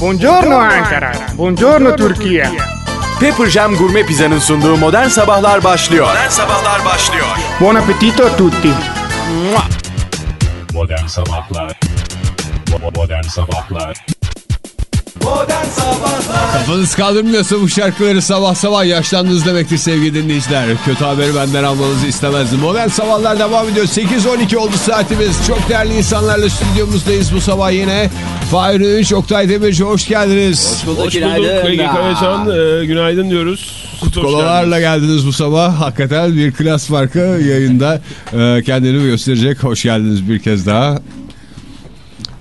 Buongiorno Ankara. Buongiorno Türkiye. Pepper Jam Gourmet Pizza'nın sunduğu Modern Sabahlar başlıyor. Modern Sabahlar başlıyor. Buon appetito a tutti. Modern Sabahlar Modern Sabahlar Kafanız kaldırmıyorsa bu şarkıları sabah sabah yaşlandınız demektir sevgili dinleyiciler. Kötü haberi benden almanızı istemezdim. Modern sabahlar devam ediyor. 8-12 oldu saatimiz. Çok değerli insanlarla stüdyomuzdayız bu sabah yine. Fahir Ünç, Oktay Demirci hoş geldiniz. Hoş bulduk, Hoş bulduk Ege Kayacan. Ee, günaydın diyoruz. Hoş Kolalarla geldiniz. geldiniz bu sabah. Hakikaten bir klas farkı yayında e, kendini gösterecek. Hoş geldiniz bir kez daha.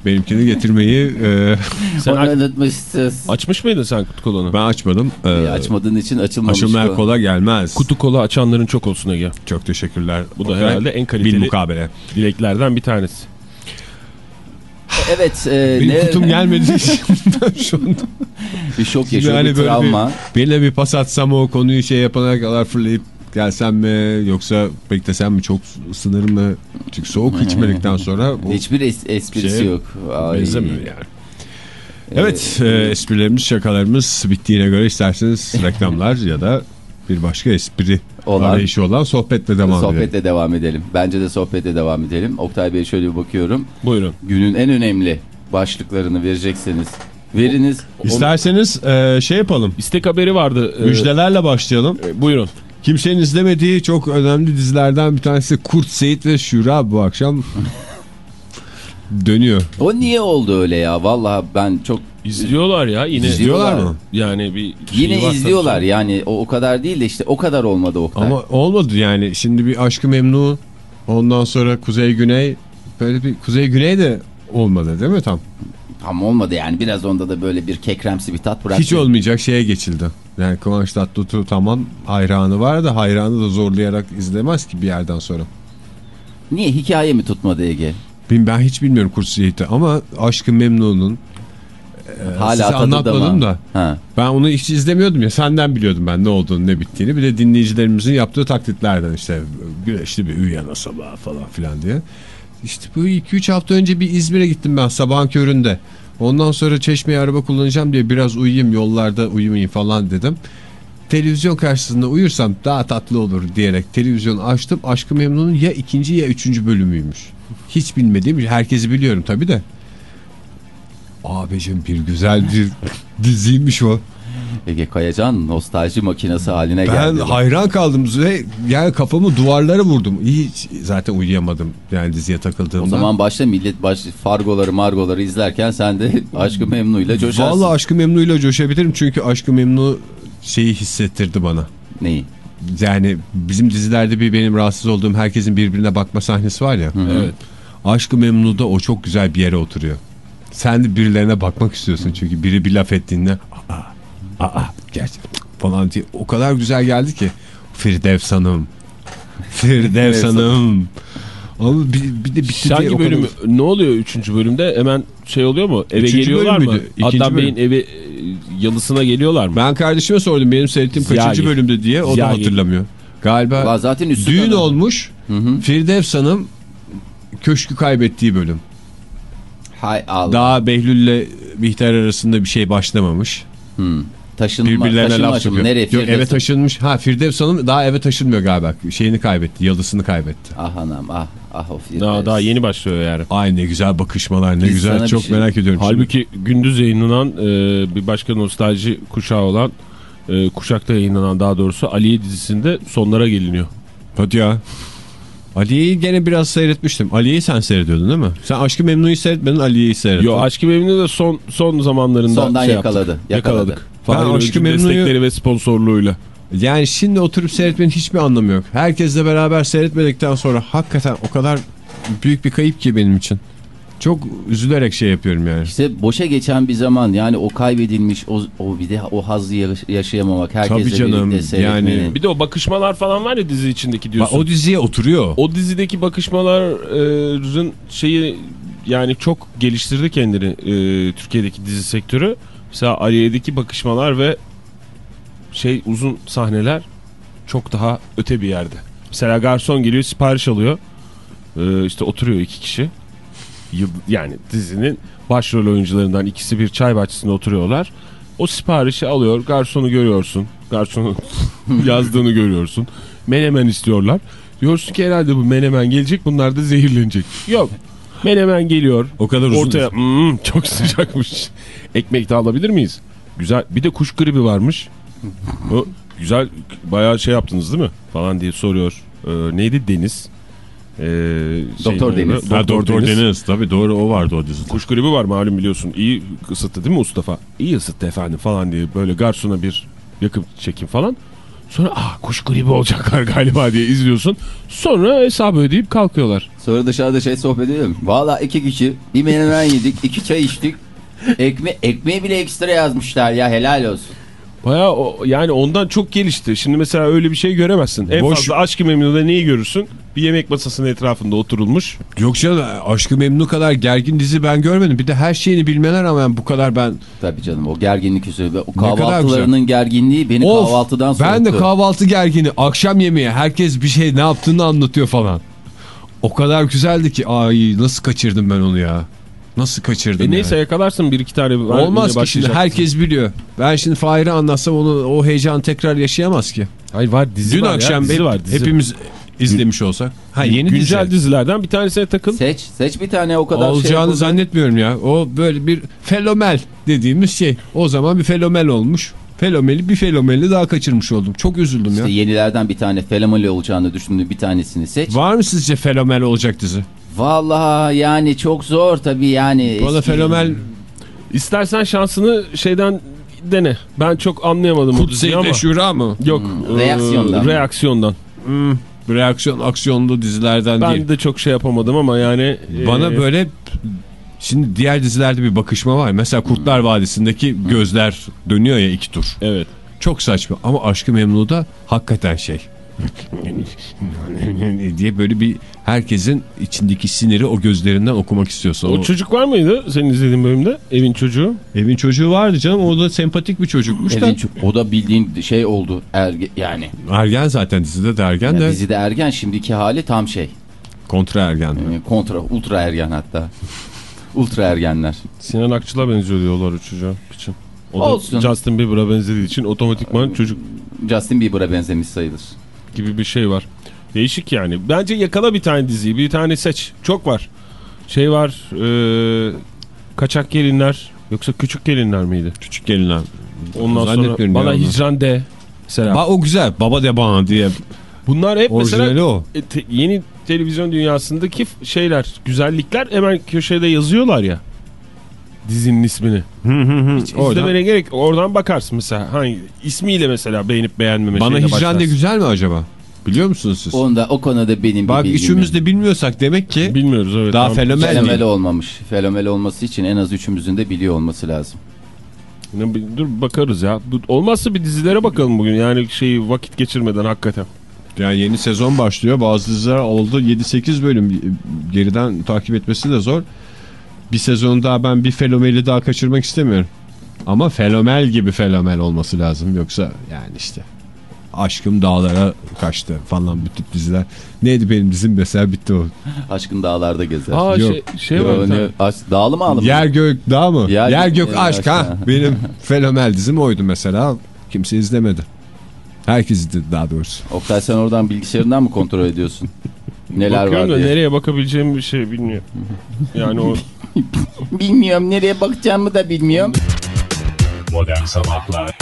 Benimkini getirmeyi e, Sen Onu unutmuşsunuz. açmış mıydın sen kutu kolanı? ben açmadım. E, Bir Açmadığın için açılmamış. Açılmayan kola gelmez. Kutu kola açanların çok olsun Ege. Çok teşekkürler. Bu da Oktay. herhalde en kaliteli- Bil mukabele. Dileklerden bir tanesi. Evet. E, Benim ne, kutum ben şu anda bir şok yaşıyor, yani bir travma. bir, birine bir pas atsam o konuyu şey yapana kadar fırlayıp gelsem mi yoksa beklesem mi çok ısınır mı? Çünkü soğuk içmedikten sonra bu Hiçbir es- esprisi Şey, yok. Benzemiyor yani. Evet, e, esprilerimiz, şakalarımız bittiğine göre isterseniz reklamlar ya da bir başka espri Olan- arayışı olan sohbetle devam edelim. Sohbete devam edelim. Bence de sohbete devam edelim. Oktay Bey şöyle bir bakıyorum. Buyurun. Günün en önemli başlıklarını verecekseniz veriniz. İsterseniz e, şey yapalım. İstek haberi vardı. Ee, Müjdelerle başlayalım. e, buyurun. Kimsenin izlemediği çok önemli dizilerden bir tanesi Kurt Seyit ve Şura bu akşam dönüyor. O niye oldu öyle ya? Vallahi ben çok İzliyorlar ya yine. İzliyorlar mı? Yani bir şey yine izliyorlar tabii. yani o, o kadar değil de işte o kadar olmadı Oktay. Ama olmadı yani. Şimdi bir Aşkı Memnu ondan sonra Kuzey Güney böyle bir Kuzey Güney de olmadı değil mi tam? Tam olmadı yani biraz onda da böyle bir kekremsi bir tat bıraktı. Hiç olmayacak şeye geçildi. Yani Kıvanç Tatlıtuğ tamam hayranı var da hayranı da zorlayarak izlemez ki bir yerden sonra. Niye hikaye mi tutmadı Ege? Ben, ben hiç bilmiyorum Kurt Seyit'i ama Aşkı Memnu'nun Hala size anlatmadım mı? da. Ha. Ben onu hiç izlemiyordum ya senden biliyordum ben ne olduğunu ne bittiğini bir de dinleyicilerimizin yaptığı taklitlerden işte güneşli bir uyana sabah falan filan diye. İşte bu 2-3 hafta önce bir İzmir'e gittim ben sabahın köründe. Ondan sonra Çeşme'ye araba kullanacağım diye biraz uyuyayım yollarda uyumayayım falan dedim. Televizyon karşısında uyursam daha tatlı olur diyerek televizyonu açtım. Aşkı Memnun'un ya ikinci ya üçüncü bölümüymüş. Hiç bilmediğim herkesi biliyorum tabi de. Abicim bir güzel bir diziymiş o. Ege Kayacan nostalji makinesi haline Ben geldi. hayran kaldım ve yani kafamı duvarlara vurdum. Hiç zaten uyuyamadım yani diziye takıldığımda. O zaman başta millet baş, fargoları margoları izlerken sen de aşkı memnuyla coşarsın. Vallahi Aşkı Memnu'yla coşabilirim çünkü Aşkı Memnu şeyi hissettirdi bana. Neyi? Yani bizim dizilerde bir benim rahatsız olduğum herkesin birbirine bakma sahnesi var ya. Evet. Aşkı Memnu'da o çok güzel bir yere oturuyor. Sen de birilerine bakmak istiyorsun çünkü biri bir laf ettiğinde aa, gerçekten falan diye o kadar güzel geldi ki Firdevs Hanım Firdevs Hanım ama bir, bir de bitti diye Hangi o kadar- bölümü ne oluyor 3. bölümde? Hemen şey oluyor mu? Eve Üçüncü geliyorlar bölüm mı? İkinci Adnan Bey'in evi e, yalısına geliyorlar mı? Ben kardeşime sordum benim seyrettiğim Ziya kaçıncı bölümde diye o Ziya da hatırlamıyor. Galiba Ulan zaten düğün kadar. olmuş Firdevs Hanım köşkü kaybettiği bölüm. Hay Allah. Daha Behlül'le Bihter arasında bir şey başlamamış. Taşınma, Birbirlerine taşınma laf sokuyor. Nereye? Yok Firdevs'e? eve taşınmış. Ha Firdevs Hanım daha eve taşınmıyor galiba. Şeyini kaybetti. Yalısını kaybetti. Ah anam ah ah o Firdevs. Daha, daha yeni başlıyor yani. Ay ne güzel bakışmalar ne Biz güzel. Çok şey- merak ediyorum. şimdi. Halbuki gündüz yayınlanan e, bir başka nostalji kuşağı olan e, kuşakta yayınlanan daha doğrusu Aliye dizisinde sonlara geliniyor. Hadi ya. Aliye'yi gene biraz seyretmiştim. Aliye'yi sen seyrediyordun değil mi? Sen Aşkı Memnu'yu seyretmedin Aliye'yi seyrettin. Yo Aşkı Memnu da son son zamanlarında Sondan şey yakaladı, Yaptık. yakaladı. Yakaladık. Ben Aşk-ı Memnu'yu- destekleri ve sponsorluğuyla. Yani şimdi oturup seyretmenin hiçbir anlamı yok. Herkesle beraber seyretmedikten sonra hakikaten o kadar büyük bir kayıp ki benim için. Çok üzülerek şey yapıyorum yani. İşte boşa geçen bir zaman yani o kaybedilmiş o, o bir de o hazzı yaş- yaşayamamak herkesle Tabii canım, birlikte seyretmenin. yani- Bir de o bakışmalar falan var ya dizi içindeki Bak, diyorsun. o diziye oturuyor. O dizideki bakışmaların şeyi yani çok geliştirdi kendini e, Türkiye'deki dizi sektörü. Mesela Aliye'deki bakışmalar ve şey uzun sahneler çok daha öte bir yerde. Mesela garson geliyor sipariş alıyor. E, işte oturuyor iki kişi. Yıl, yani dizinin başrol oyuncularından ikisi bir çay bahçesinde oturuyorlar. O siparişi alıyor. Garsonu görüyorsun. Garsonun yazdığını görüyorsun. Menemen istiyorlar. Diyorsun ki herhalde bu menemen gelecek bunlar da zehirlenecek. Yok. Menemen geliyor. O kadar uzun. Ortaya "Hmm, çok sıcakmış. Ekmek de alabilir miyiz? Güzel. Bir de kuş gribi varmış. O güzel bayağı şey yaptınız değil mi? Falan diye soruyor. Ee, neydi Deniz? Ee, Doktor şeyin Deniz. Ha, Doktor Deniz. Tabii doğru o vardı o dizide. Kuş gribi var malum biliyorsun. İyi ısıttı değil mi Mustafa? İyi ısıttı efendim falan diye böyle garsona bir yakıp çekim falan. Sonra ah kuş gribi olacaklar galiba diye izliyorsun. Sonra hesabı ödeyip kalkıyorlar. Sonra dışarıda şey sohbet edelim. Valla iki kişi bir menemen yedik, iki çay içtik. Ekme ekmeği bile ekstra yazmışlar ya helal olsun. Baya yani ondan çok gelişti. Şimdi mesela öyle bir şey göremezsin. En Boş- fazla aşk-ı memnuda neyi görürsün? Bir yemek masasının etrafında oturulmuş. Yok canım Aşkı Memnu kadar gergin dizi ben görmedim. Bir de her şeyini bilmeler ama ben bu kadar ben... Tabii canım o gerginlik üstüne. O kahvaltılarının gerginliği beni Of, kahvaltıdan soğuttu. Ben de kahvaltı gergini. Akşam yemeği herkes bir şey ne yaptığını anlatıyor falan. O kadar güzeldi ki ay nasıl kaçırdım ben onu ya. Nasıl kaçırdım E ya. neyse yakalarsın bir iki tane. Olmaz ki şimdi herkes biliyor. Ben şimdi Fahir'e anlatsam onu o heyecanı tekrar yaşayamaz ki. Hayır var dizi Dün var akşam ya, dizi var dizi. hepimiz izlemiş olsak. Ha yeni Güncel dizi. dizilerden bir tanesine takıl. Seç, seç bir tane o kadar şey Olacağını yapıldı. zannetmiyorum ya. O böyle bir felomel dediğimiz şey. O zaman bir felomel olmuş. Felomeli bir felomeli daha kaçırmış oldum. Çok üzüldüm İşte ya. yenilerden bir tane fenomali olacağını düşündüğüm bir tanesini seç. Var mı sizce felomel olacak dizi? Vallahi yani çok zor tabii yani. Bana Eski- felomel İstersen şansını şeyden dene. Ben çok anlayamadım ama. Kutseyle Şura mı? Yok. Hmm, reaksiyondan. e, reaksiyondan. Hmm, reaksiyon aksiyonlu dizilerden Ben değil. de çok şey yapamadım ama yani. Bana e, böyle şimdi diğer dizilerde bir bakışma var. Mesela Kurtlar Vadisi'ndeki gözler dönüyor ya iki tur. Evet. Çok saçma ama Aşkı Memnu'da hakikaten şey. diye böyle bir herkesin içindeki siniri o gözlerinden okumak istiyorsa. O, O, çocuk var mıydı senin izlediğin bölümde? Evin çocuğu. evin çocuğu vardı canım. O da sempatik bir çocukmuş da. Elin çok- o da bildiğin şey oldu. Erge, yani Ergen zaten dizide de ergen Ya de dizide ergen şimdiki hali tam şey. kontra ergen. Ee, Kontra, ultra ergen hatta. ultra ergenler. Sinan Akçıl'a benziyor diyorlar o çocuğa. Piçin. O da Olsun. Justin Bieber'a benzediği için otomatikman çocuk Justin Bieber'a benzemiş sayılır. Gibi bir şey var. Değişik yani. Bence yakala bir tane diziyi. Bir tane seç. Çok var. Şey var. E, kaçak gelinler. Yoksa küçük gelinler miydi? Küçük gelinler. Ondan sonra bana hicran de. Mesela. Ba o güzel. Baba de bana diye. Bunlar hep Orijinali mesela o. e, te- yeni televizyon dünyasındaki şeyler, güzellikler hemen köşede yazıyorlar ya. Dizinin ismini. Hiç Oradan- izlemene gerek oradan bakarsın mesela. Hangi ismiyle mesela beğenip beğenmeme Bana hicran de başlarsın. güzel mi acaba? Biliyor musunuz siz? Onda o konuda benim Bak bir bilgim üçümüz yok. de bilmiyorsak demek ki Bilmiyoruz evet. Daha Tamam. fenomen Fenomel değil. olmamış. Fenomel olması için en az üçümüzün de biliyor olması lazım. Dur bakarız ya. Olmazsa bir dizilere bakalım bugün. Yani şeyi vakit geçirmeden hakikaten. Yani yeni sezon başlıyor. Bazı diziler oldu 7-8 bölüm. Geriden takip etmesi de zor. Bir sezon daha ben bir felomeli daha kaçırmak istemiyorum. Ama felomel gibi felomel olması lazım. Yoksa yani işte aşkım dağlara kaçtı falan bu tip diziler. Neydi benim dizim mesela bitti o. Aşkın dağlarda gezer. Aa Yok. şey, şey Yo, var. aş- dağlı mı ağlı mı? Yer gök dağ mı? Yer- Yer, gök Yer aşk aşk, ha. ha. Benim felomel dizim oydu mesela. Kimse izlemedi. Herkes izledi daha doğrusu. Oktay sen oradan bilgisayarından mı kontrol ediyorsun? Neler Bakıyorum var da diye. nereye bakabileceğim bir şey bilmiyorum. Yani o Bilmiyorum nereye bakacağımı da bilmiyorum. Modern Sabahlar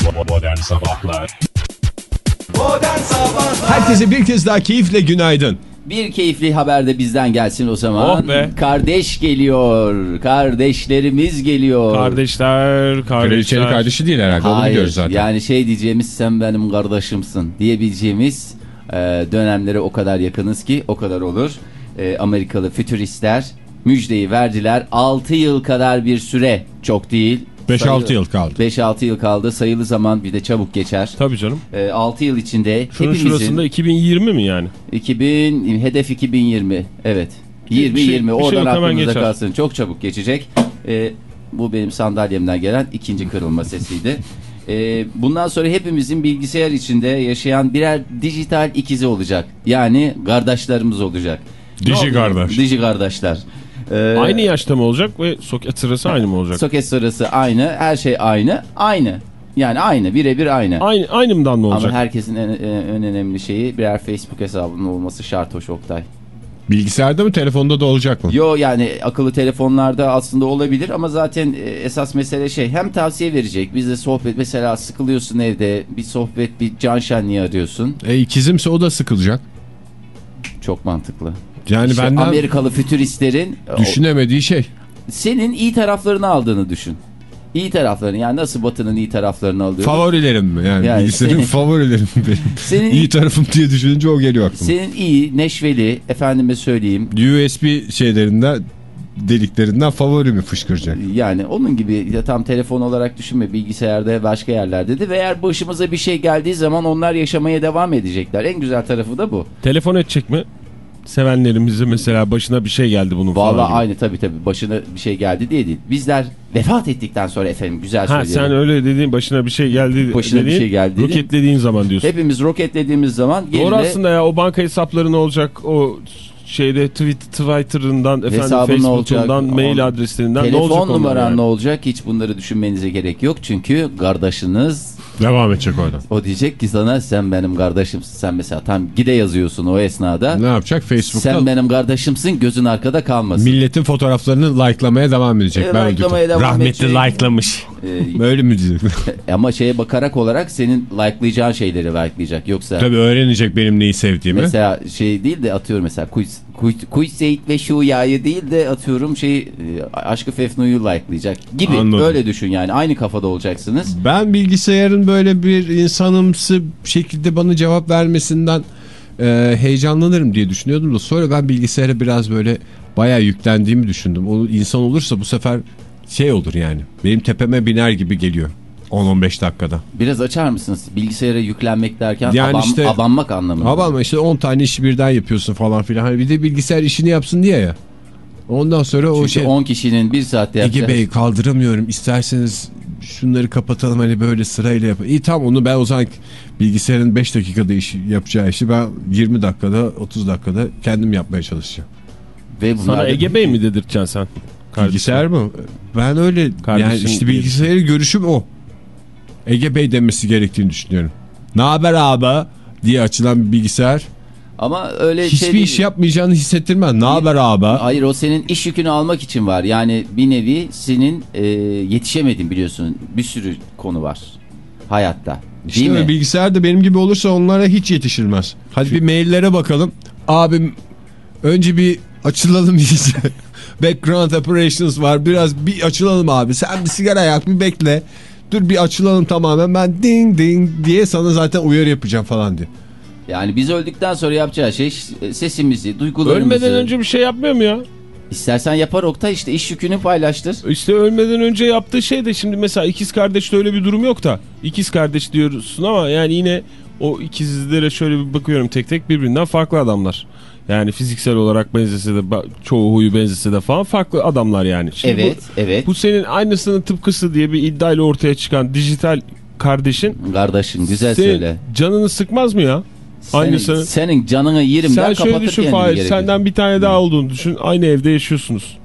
Bo- Modern Sabahlar Herkese bir kez daha keyifle günaydın. Bir keyifli haber de bizden gelsin o zaman. Oh be. Kardeş geliyor. Kardeşlerimiz geliyor. kardeşler, kardeşler. Kraliçenin kardeşi değil herhalde onu Hayır, biliyoruz zaten. Yani şey diyeceğimiz sen benim kardeşimsin diyebileceğimiz e, dönemlere o kadar yakınız ki o kadar olur. E, Amerikalı fütüristler müjdeyi verdiler. 6 yıl kadar bir süre çok değil. 5-6 Sayılı- yıl kaldı. 5-6 yıl kaldı. Sayılı zaman bir de çabuk geçer. Tabii canım. E, 6 yıl içinde Şunun hepimizin şurasında 2020 mi yani? 2000 hedef 2020 evet. 20 Bir şey- 20 bir şey oradan yok, aklınıza geçer. kalsın. Çok çabuk geçecek. E, bu benim sandalyemden gelen ikinci kırılma sesiydi. E, bundan sonra hepimizin bilgisayar içinde yaşayan birer dijital ikizi olacak. Yani kardeşlerimiz olacak. Oldu? kardeş. Diji kardeşler. Ee, Aynı yaşta mı olacak ve soket sırası aynı mı olacak? Soket sırası aynı. Her şey aynı. Aynı. Yani aynı. Birebir aynı. Aynı, aynımdan mı olacak? Ama herkesin en, en- en önemli şeyi birer Facebook hesabının olması şart hoş Oktay. Bilgisayarda mı telefonda da olacak mı? Yo yani akıllı telefonlarda aslında olabilir ama zaten e, esas mesele şey hem tavsiye verecek bizde sohbet mesela sıkılıyorsun evde bir sohbet bir can şenliği arıyorsun E ikizimse o da sıkılacak. çok mantıklı. Yani İşte benden Amerikalı fütüristlerin o- düşünemediği şey. senin iyi taraflarını aldığını düşün. İyi taraflarını yani nasıl Batı'nın iyi taraflarını alıyor. Favorilerim mi? Yani, Yani bilgisayarın senin- favorilerim benim. Senin- İyi tarafım diye düşününce o geliyor aklıma. Senin iyi, neşveli, efendime söyleyeyim USB şeylerinden deliklerinden favori mi fışkıracak? Yani onun gibi ya tam telefon olarak düşünme bilgisayarda başka yerlerde de ve eğer başımıza bir şey geldiği zaman onlar yaşamaya devam edecekler. En güzel tarafı da bu. Telefon edecek mi? Sevenlerimize mesela başına bir şey geldi bunun falan Vallahi gibi. aynı tabii tabii başına bir şey geldi diye değil. Bizler vefat ettikten sonra efendim güzel Ha söyleyelim. sen öyle dediğin başına bir şey geldi Başına bir dediğin, şey geldi dediğin- roketlediğin zaman diyorsun. Hepimiz roketlediğimiz zaman Doğru geride aslında ya o banka hesapları ne olacak o şeyde Twitter'ından efendim ne? Facebook'undan mail adreslerinden ne telefon olacak onlar numaran yani? ne olacak hiç bunları düşünmenize gerek yok. Çünkü kardeşiniz Devam edecek oradan. o diyecek ki sana sen benim kardeşimsin. Sen mesela tam gide yazıyorsun o esnada. Ne yapacak? Facebook'ta Sen benim kardeşimsin gözün arkada kalmasın. milletin fotoğraflarını like'lamaya devam edecek. E, ben like'lamaya devam Rahmetli edecek. like'lamış. Ee, Böyle mi diyecek? ama şeye bakarak olarak senin likelayacağın şeyleri likelayacak. Yoksa Tabii öğrenecek benim neyi sevdiğimi. mesela şey değil de atıyorum mesela Kuy, Kuy Seyit ve şu yağı değil de atıyorum şey e, Aşkı Fefnu'yu likelayacak gibi. Anladım. Öyle düşün yani aynı kafada olacaksınız. Ben bilgisayarın böyle bir insanımsı şekilde bana cevap vermesinden e, heyecanlanırım diye düşünüyordum da sonra ben bilgisayara biraz böyle bayağı yüklendiğimi düşündüm. O insan olursa bu sefer şey olur yani. Benim tepeme biner gibi geliyor. 10-15 dakikada. Biraz açar mısınız? Bilgisayara yüklenmek derken Yani aban- işte- abanmak anlamında. Ama işte 10 tane işi birden yapıyorsun falan filan. Hani bir de bilgisayar işini yapsın diye ya. Ondan sonra o Çünkü şey 10 kişinin bir saatte Ege yapacağı... Bey kaldıramıyorum. İsterseniz şunları kapatalım hani böyle sırayla yapalım. İyi tamam onu ben o zaman bilgisayarın 5 dakikada iş, yapacağı işi ben 20 dakikada 30 dakikada kendim yapmaya çalışacağım. Ve Sana Ege Bey mi dedirteceksin sen? Kardeşim. Bilgisayar mı? Ben öyle yani Kardeşim işte diye. bilgisayarı görüşüm o. Ege Bey demesi gerektiğini düşünüyorum. Ne haber abi diye açılan bir bilgisayar Ama öyle hiçbir şey değil. iş yapmayacağını hissettirmez. Ne haber abi? Hayır o senin iş yükünü almak için var. Yani bir nevi senin e, yetişemedin biliyorsun. Bir sürü konu var hayatta. İşte Değil mi? bilgisayar da benim gibi olursa onlara hiç yetişilmez. Hadi bir maillere bakalım. Abim önce bir açılalım iyice. Background operations var. Biraz bir açılalım abi. Sen bir sigara yak bir bekle. Dur bir açılalım tamamen. Ben ding ding diye sana zaten uyarı yapacağım falan diye. Yani biz öldükten sonra yapacağı şey sesimizi, duygularımızı. Ölmeden önce bir şey yapmıyor mu ya? İstersen yapar Oktay işte iş yükünü paylaştır. İşte ölmeden önce yaptığı şey de şimdi mesela ikiz kardeşte öyle bir durum yok da. İkiz kardeş diyorsun ama yani yine o ikizlere şöyle bir bakıyorum tek tek birbirinden farklı adamlar. Yani fiziksel olarak benzese de çoğu huyu benzese de falan farklı adamlar yani. Şimdi Evet, bu, evet. bu senin aynısının tıpkısı diye bir iddiayla ortaya çıkan dijital kardeşin Kardeşim güzel söyle. canını sıkmaz mı ya? Senin, Aynısını. senin canını yerim Sen der şöyle kapatır düşün Fahir senden bir tane daha olduğunu düşün aynı evde yaşıyorsunuz.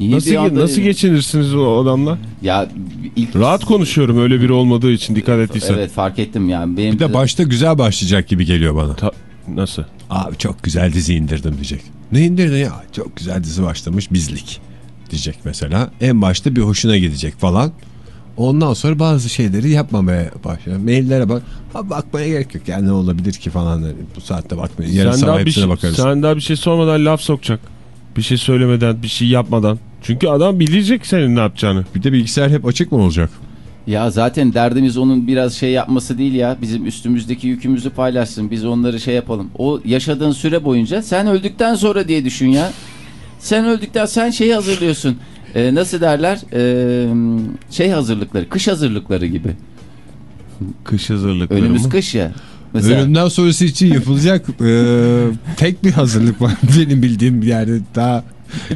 Niye Nasıl, anda- nasıl geçinirsiniz o adamla? Ya ilk... Rahat konuşuyorum öyle biri olmadığı için dikkat ettiysen. Evet fark ettim yani. Benim Bir de başta güzel başlayacak gibi geliyor bana. Ta- nasıl? Abi çok güzel dizi indirdim diyecek. Ne indirdin ya? Çok güzel dizi başlamış bizlik diyecek mesela. En başta bir hoşuna gidecek falan. Ondan sonra bazı şeyleri yapmamaya başlıyor. Maillere bak. Ha bakmaya gerek yok. Yani ne olabilir ki falan. Bu saatte bakmaya. Yarın sen sabah daha bir hepsine şey, bakarız. sen daha bir şey sormadan laf sokacak. Bir şey söylemeden, bir şey yapmadan. Çünkü adam bilecek senin ne yapacağını. Bir de bilgisayar hep açık mı olacak? Ya zaten derdimiz onun biraz şey yapması değil ya. Bizim üstümüzdeki yükümüzü paylaşsın. Biz onları şey yapalım. O yaşadığın süre boyunca sen öldükten sonra diye düşün ya. Sen öldükten sen şeyi hazırlıyorsun. Ee, nasıl derler? Ee, şey hazırlıkları, kış hazırlıkları gibi. Kış hazırlıkları Önümüz mı? kış ya. Mesela Ölümden sonrası için yapılacak e, tek bir hazırlık var. Benim bildiğim yani daha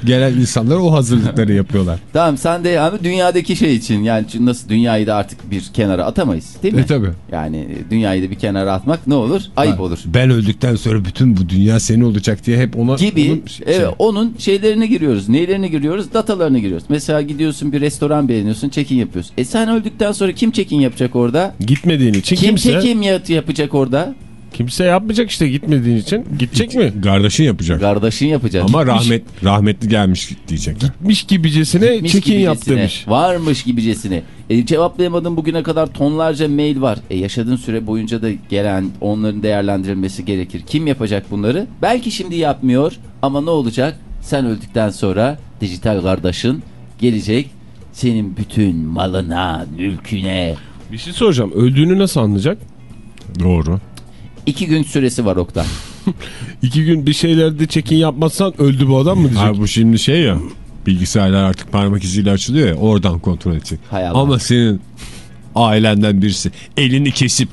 Gelen insanlar o hazırlıkları yapıyorlar. Tamam sen de yani dünyadaki şey için yani nasıl dünyayı da artık bir kenara atamayız değil mi? E tabi. Yani dünyayı da bir kenara atmak ne olur? Ayıp olur. Ben öldükten sonra bütün bu dünya senin olacak diye hep ona Gibi onun şey- evet, onun şeylerine giriyoruz. Neylerine giriyoruz? Datalarına giriyoruz. Mesela gidiyorsun bir restoran beğeniyorsun check-in yapıyorsun. E sen öldükten sonra kim check-in yapacak orada? Gitmediğin için Kim kimse check-in yap- yapacak orada? Kimse yapmayacak işte gitmediğin için. Gidecek mi? Kardeşin yapacak. Kardeşin yapacak. Ama rahmet rahmetli gelmiş diyecek. Gitmiş gibicesine Gitmiş check-in yap gibicesine, demiş. Varmış gibicesine. E, cevaplayamadığın bugüne kadar tonlarca mail var. E, yaşadığın süre boyunca da gelen onların değerlendirilmesi gerekir. Kim yapacak bunları? Belki şimdi yapmıyor ama ne olacak? Sen öldükten sonra dijital kardeşin gelecek senin bütün malına, mülküne. Bir şey soracağım. Öldüğünü nasıl anlayacak? Doğru. İki gün süresi var Oktay. İki gün bir şeylerde check-in yapmazsan öldü bu adam mı diyecek? Abi bu şimdi şey ya bilgisayarlar artık parmak iziyle açılıyor ya oradan kontrol edecek. Hay Allah. Ama senin ailenden birisi elini kesip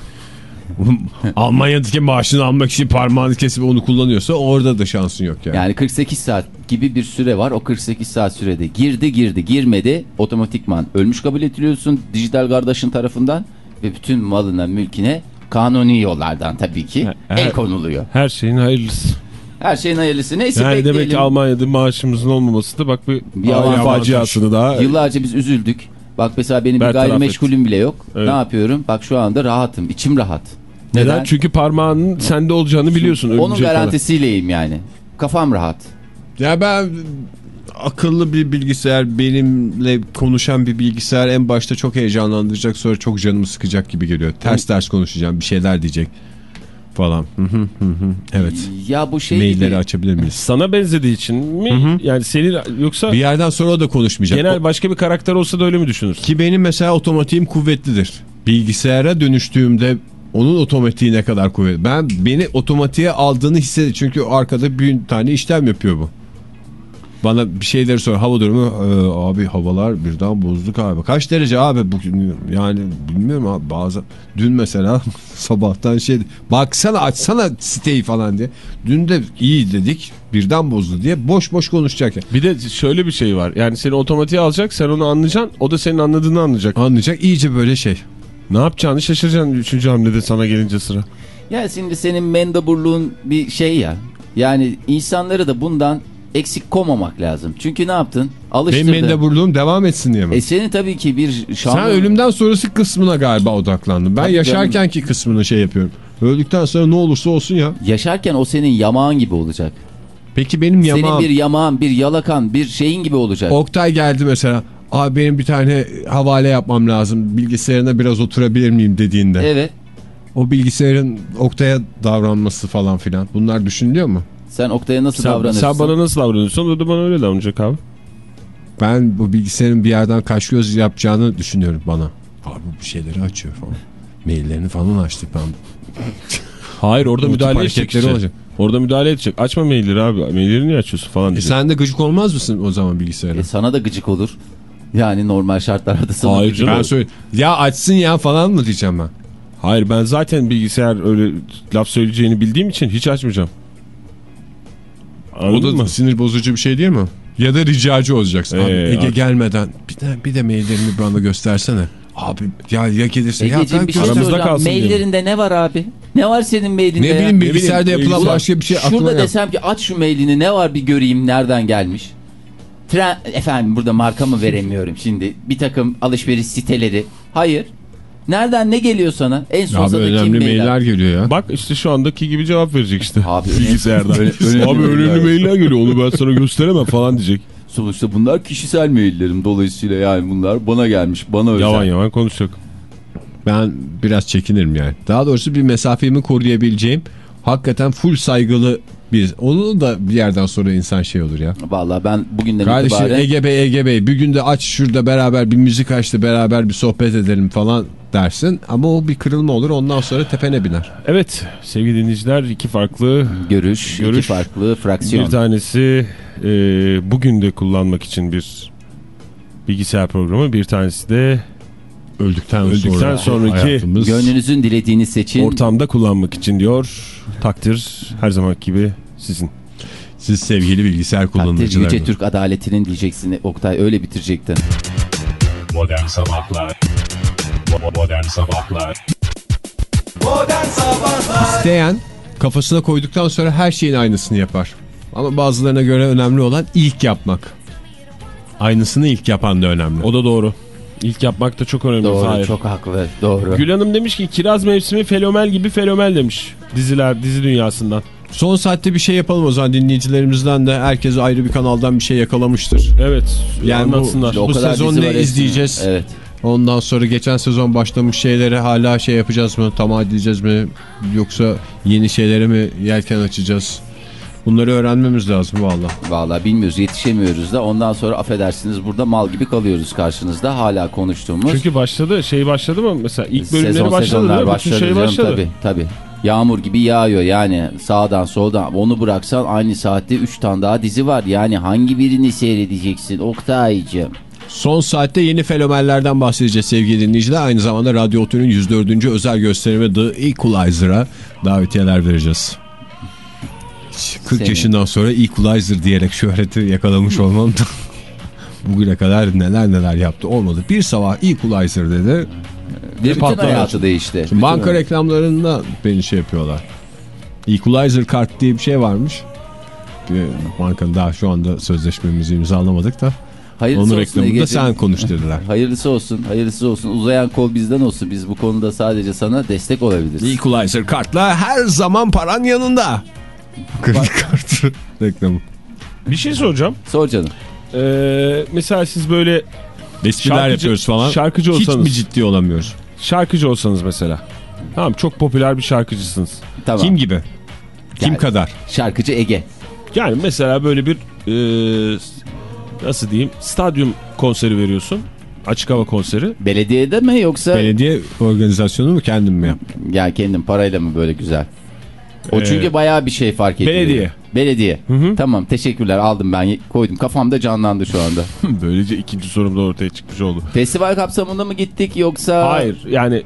Almanya'daki maaşını almak için parmağını kesip onu kullanıyorsa orada da şansın yok yani. Yani 48 saat gibi bir süre var. O 48 saat sürede girdi girdi girmedi otomatikman ölmüş kabul ediliyorsun dijital kardeşin tarafından ve bütün malına mülküne kanuni yollardan tabii ki Evet. el konuluyor. Her şeyin hayırlısı. Her şeyin hayırlısı neyse Yani bekleyelim. demek ki Almanya'da maaşımızın olmaması da bak bir, Bir avantaj. faciasını daha Yıllarca biz üzüldük. Bak mesela benim bir gayrimeşgulüm bile yok. Evet. Ne yapıyorum? Bak şu anda rahatım. içim rahat. Neden? Çünkü parmağının sende olacağını biliyorsun. Onun garantisiyleyim yani. Kafam rahat. Ya ben akıllı bir bilgisayar benimle konuşan bir bilgisayar en başta çok heyecanlandıracak sonra çok canımı sıkacak gibi geliyor. Ters ters konuşacağım bir şeyler diyecek falan. Hı hı hı hı. evet. Ya bu şey Mailleri gibi. açabilir miyiz? Sana benzediği için mi? Yani senin yoksa Bir yerden sonra o da konuşmayacak. genel başka bir karakter olsa da öyle mi düşünürsün? Ki benim mesela otomatiğim kuvvetlidir. Bilgisayara dönüştüğümde onun otomatiği ne kadar kuvvetli. Ben beni otomatiğe aldığını hissediyorum. Çünkü arkada bir tane işlem yapıyor bu. Bana bir şeyleri sor. Hava durumu "Ee, abi havalar birden bozduk abi. Kaç derece abi bugün yani bilmiyorum abi bazı dün mesela sabahtan şey baksana açsana siteyi falan diye. Dün de iyi dedik birden bozdu diye boş boş konuşacak. ya. Bir de şöyle bir şey var. Yani seni otomatiğe alacak, sen onu anlayacaksın. O da senin anladığını anlayacak. Anlayacak iyice böyle şey. Ne yapacağını şaşıracaksın üçüncü hamlede sana gelince sıra. Ya şimdi senin mendaburluğun bir şey ya. Yani insanları da bundan eksik komamak lazım. Çünkü ne yaptın? Benim Alıştırdın. mendeburluğum devam etsin diye mi? E senin tabii ki bir şanlı... Sen ölümden sonrası kısmına galiba odaklandın. Ben Tabii yaşarkenki kısmını şey yapıyorum. Öldükten sonra ne olursa olsun ya. Yaşarken o senin yamağın gibi olacak. Peki benim yamağım... Senin bir yamağın, bir yalakan, bir şeyin gibi olacak. Oktay geldi mesela. Abi benim bir tane havale yapmam lazım. Bilgisayarına biraz oturabilir miyim dediğinde. Evet. O bilgisayarın Oktay'a davranması falan filan. Bunlar düşünülüyor mu? Sen Oktay'a nasıl Sen, davranırsın? sen bana nasıl davranıyorsun o da bana öyle davranacak abi. Ben bu bilgisayarın bir yerden kaş göz yapacağını düşünüyorum bana. Abi bu şeyleri açıyor falan. Maillerini falan açtık ben. Hayır orada müdahale edecek işte. olacak. Orada müdahale edecek. Açma mailleri abi. Mailleri niye açıyorsun falan E diyecek. sen de gıcık olmaz mısın o zaman bilgisayara? E sana da gıcık olur. Yani normal şartlarda da sana Hayır gıcık canım. Ben söyle ya açsın ya falan mı diyeceğim ben. Hayır ben zaten bilgisayar öyle laf söyleyeceğini bildiğim için hiç açmayacağım. Anladın o da mı? sinir bozucu bir şey değil mi? Ya da ricacı olacaksın. Abi, Ee, Ege artık- gelmeden bir de, bir de maillerimi bana göstersene. Abi ya ya gelirse ya Egeciğim ben bir şey Aramızda soracağım. kalsın Maillerinde ne var abi? Ne var senin mailinde ne ya? bileyim bilgisayarda yapılan başka bir şey Şurada desem ki aç şu mailini ne var bir göreyim nereden gelmiş. Tren, efendim burada marka mı veremiyorum şimdi. Bir takım alışveriş siteleri. Hayır. Nereden ne geliyor sana? En son Abi önemli mail mailler geliyor ya. Bak işte şu andaki gibi cevap verecek işte. Abi önemli- Bilgisayarda. Öyle- önemli abi mailler. önemli mailler geliyor onu ben sana gösteremem falan diyecek. Sonuçta bunlar kişisel maillerim. Dolayısıyla yani bunlar bana gelmiş. Bana özel. Yavan yavan konuşacak. Ben biraz çekinirim yani. Daha doğrusu bir mesafemi koruyabileceğim hakikaten full saygılı bir onu da bir yerden sonra insan şey olur ya. Vallahi ben bugünden Kardeşim itibaren Ege Bey Ege Bey bir günde aç şurada beraber bir müzik açtı beraber bir sohbet edelim falan dersin. Ama o bir kırılma olur ondan sonra tepene biner. Evet sevgili dinleyiciler iki farklı görüş, Görüş. iki farklı fraksiyon. bir tanesi e, bugün de kullanmak için bir bilgisayar programı bir tanesi de Öldükten, Öldükten sonra sonraki hayatımız- Gönlünüzün dilediğini seçin. ortamda kullanmak için diyor takdir her zaman gibi sizin. Siz sevgili bilgisayar Takdir kullanıcıları. Yüce Türk adaletinin diyeceksin Oktay öyle bitirecektin. Modern Sabahlar Bo- Modern Sabahlar İsteyen kafasına koyduktan sonra her şeyin aynısını yapar. Ama bazılarına göre önemli olan ilk yapmak. Aynısını ilk yapan da önemli. O da doğru. İlk yapmak da çok önemli. Doğru Fahir. çok haklı doğru. Gül Hanım demiş ki kiraz mevsimi felomel gibi felomel demiş. Diziler, dizi dünyasından. Son saatte bir şey yapalım o zaman dinleyicilerimizden de herkes ayrı bir kanaldan bir şey yakalamıştır. Evet. Yani bu- anlatsınlar. O bu kadar sezon ne izleyeceğiz? Evet. Ondan sonra geçen sezon başlamış şeyleri hala şey yapacağız mı? Tamam edeceğiz mi? Yoksa yeni şeylere mi yelken açacağız? Bunları öğrenmemiz lazım valla. Vallahi bilmiyoruz yetişemiyoruz da ondan sonra affedersiniz burada mal gibi kalıyoruz karşınızda hala konuştuğumuz. Çünkü başladı şey başladı mı mesela ilk bölümleri Sezon başladı sezonlar değil mi? Bütün başladı şey canım, başladı. Tabii, tabii. Yağmur gibi yağıyor yani sağdan soldan onu bıraksan aynı saatte 3 tane daha dizi var yani hangi birini seyredeceksin Oktay'cığım. Son saatte yeni fenomenlerden bahsedeceğiz sevgili dinleyiciler. Aynı zamanda Radyo Otü'nün 104. özel gösterimi The Equalizer'a davetiyeler vereceğiz. 40 Seni. yaşından sonra Equalizer diyerek şöhreti yakalamış olmam da bugüne kadar neler neler yaptı olmadı. Bir sabah Equalizer dedi. Bir patlar hayatı değişti. Şimdi banka reklamlarında beni şey yapıyorlar. Equalizer kart diye bir şey varmış. Bir bankanın daha şu anda sözleşmemizi imzalamadık da. Hayırlısı Onun Egeciğim. sen konuş dediler. Hayırlısı olsun, hayırlısı olsun. Uzayan kol bizden olsun. Biz bu konuda sadece sana destek olabiliriz. Equalizer kartla her zaman paran yanında. Kredi kartı reklamı. Bir şey soracağım. Sor canım. Ee, mesela siz böyle Espriler Şarkıcı- yapıyoruz falan. şarkıcı Hiç olsanız. mi ciddi olamıyoruz? şarkıcı olsanız mesela. Tamam çok popüler bir şarkıcısınız. Tamam. Kim gibi? Kim Yani- kadar? Şarkıcı Ege. Yani mesela böyle bir e, nasıl diyeyim stadyum konseri veriyorsun. Açık hava konseri. Belediyede mi yoksa Belediye organizasyonu mu kendim mi yaptım? ya kendin parayla mı böyle güzel? O Ee, çünkü bayağı bir şey fark ediyor. belediye. Belediye. Tamam teşekkürler aldım ben koydum. Kafamda canlandı şu anda. Böylece ikinci sorum da ortaya çıkmış oldu. Festival kapsamında mı gittik yoksa? Hayır yani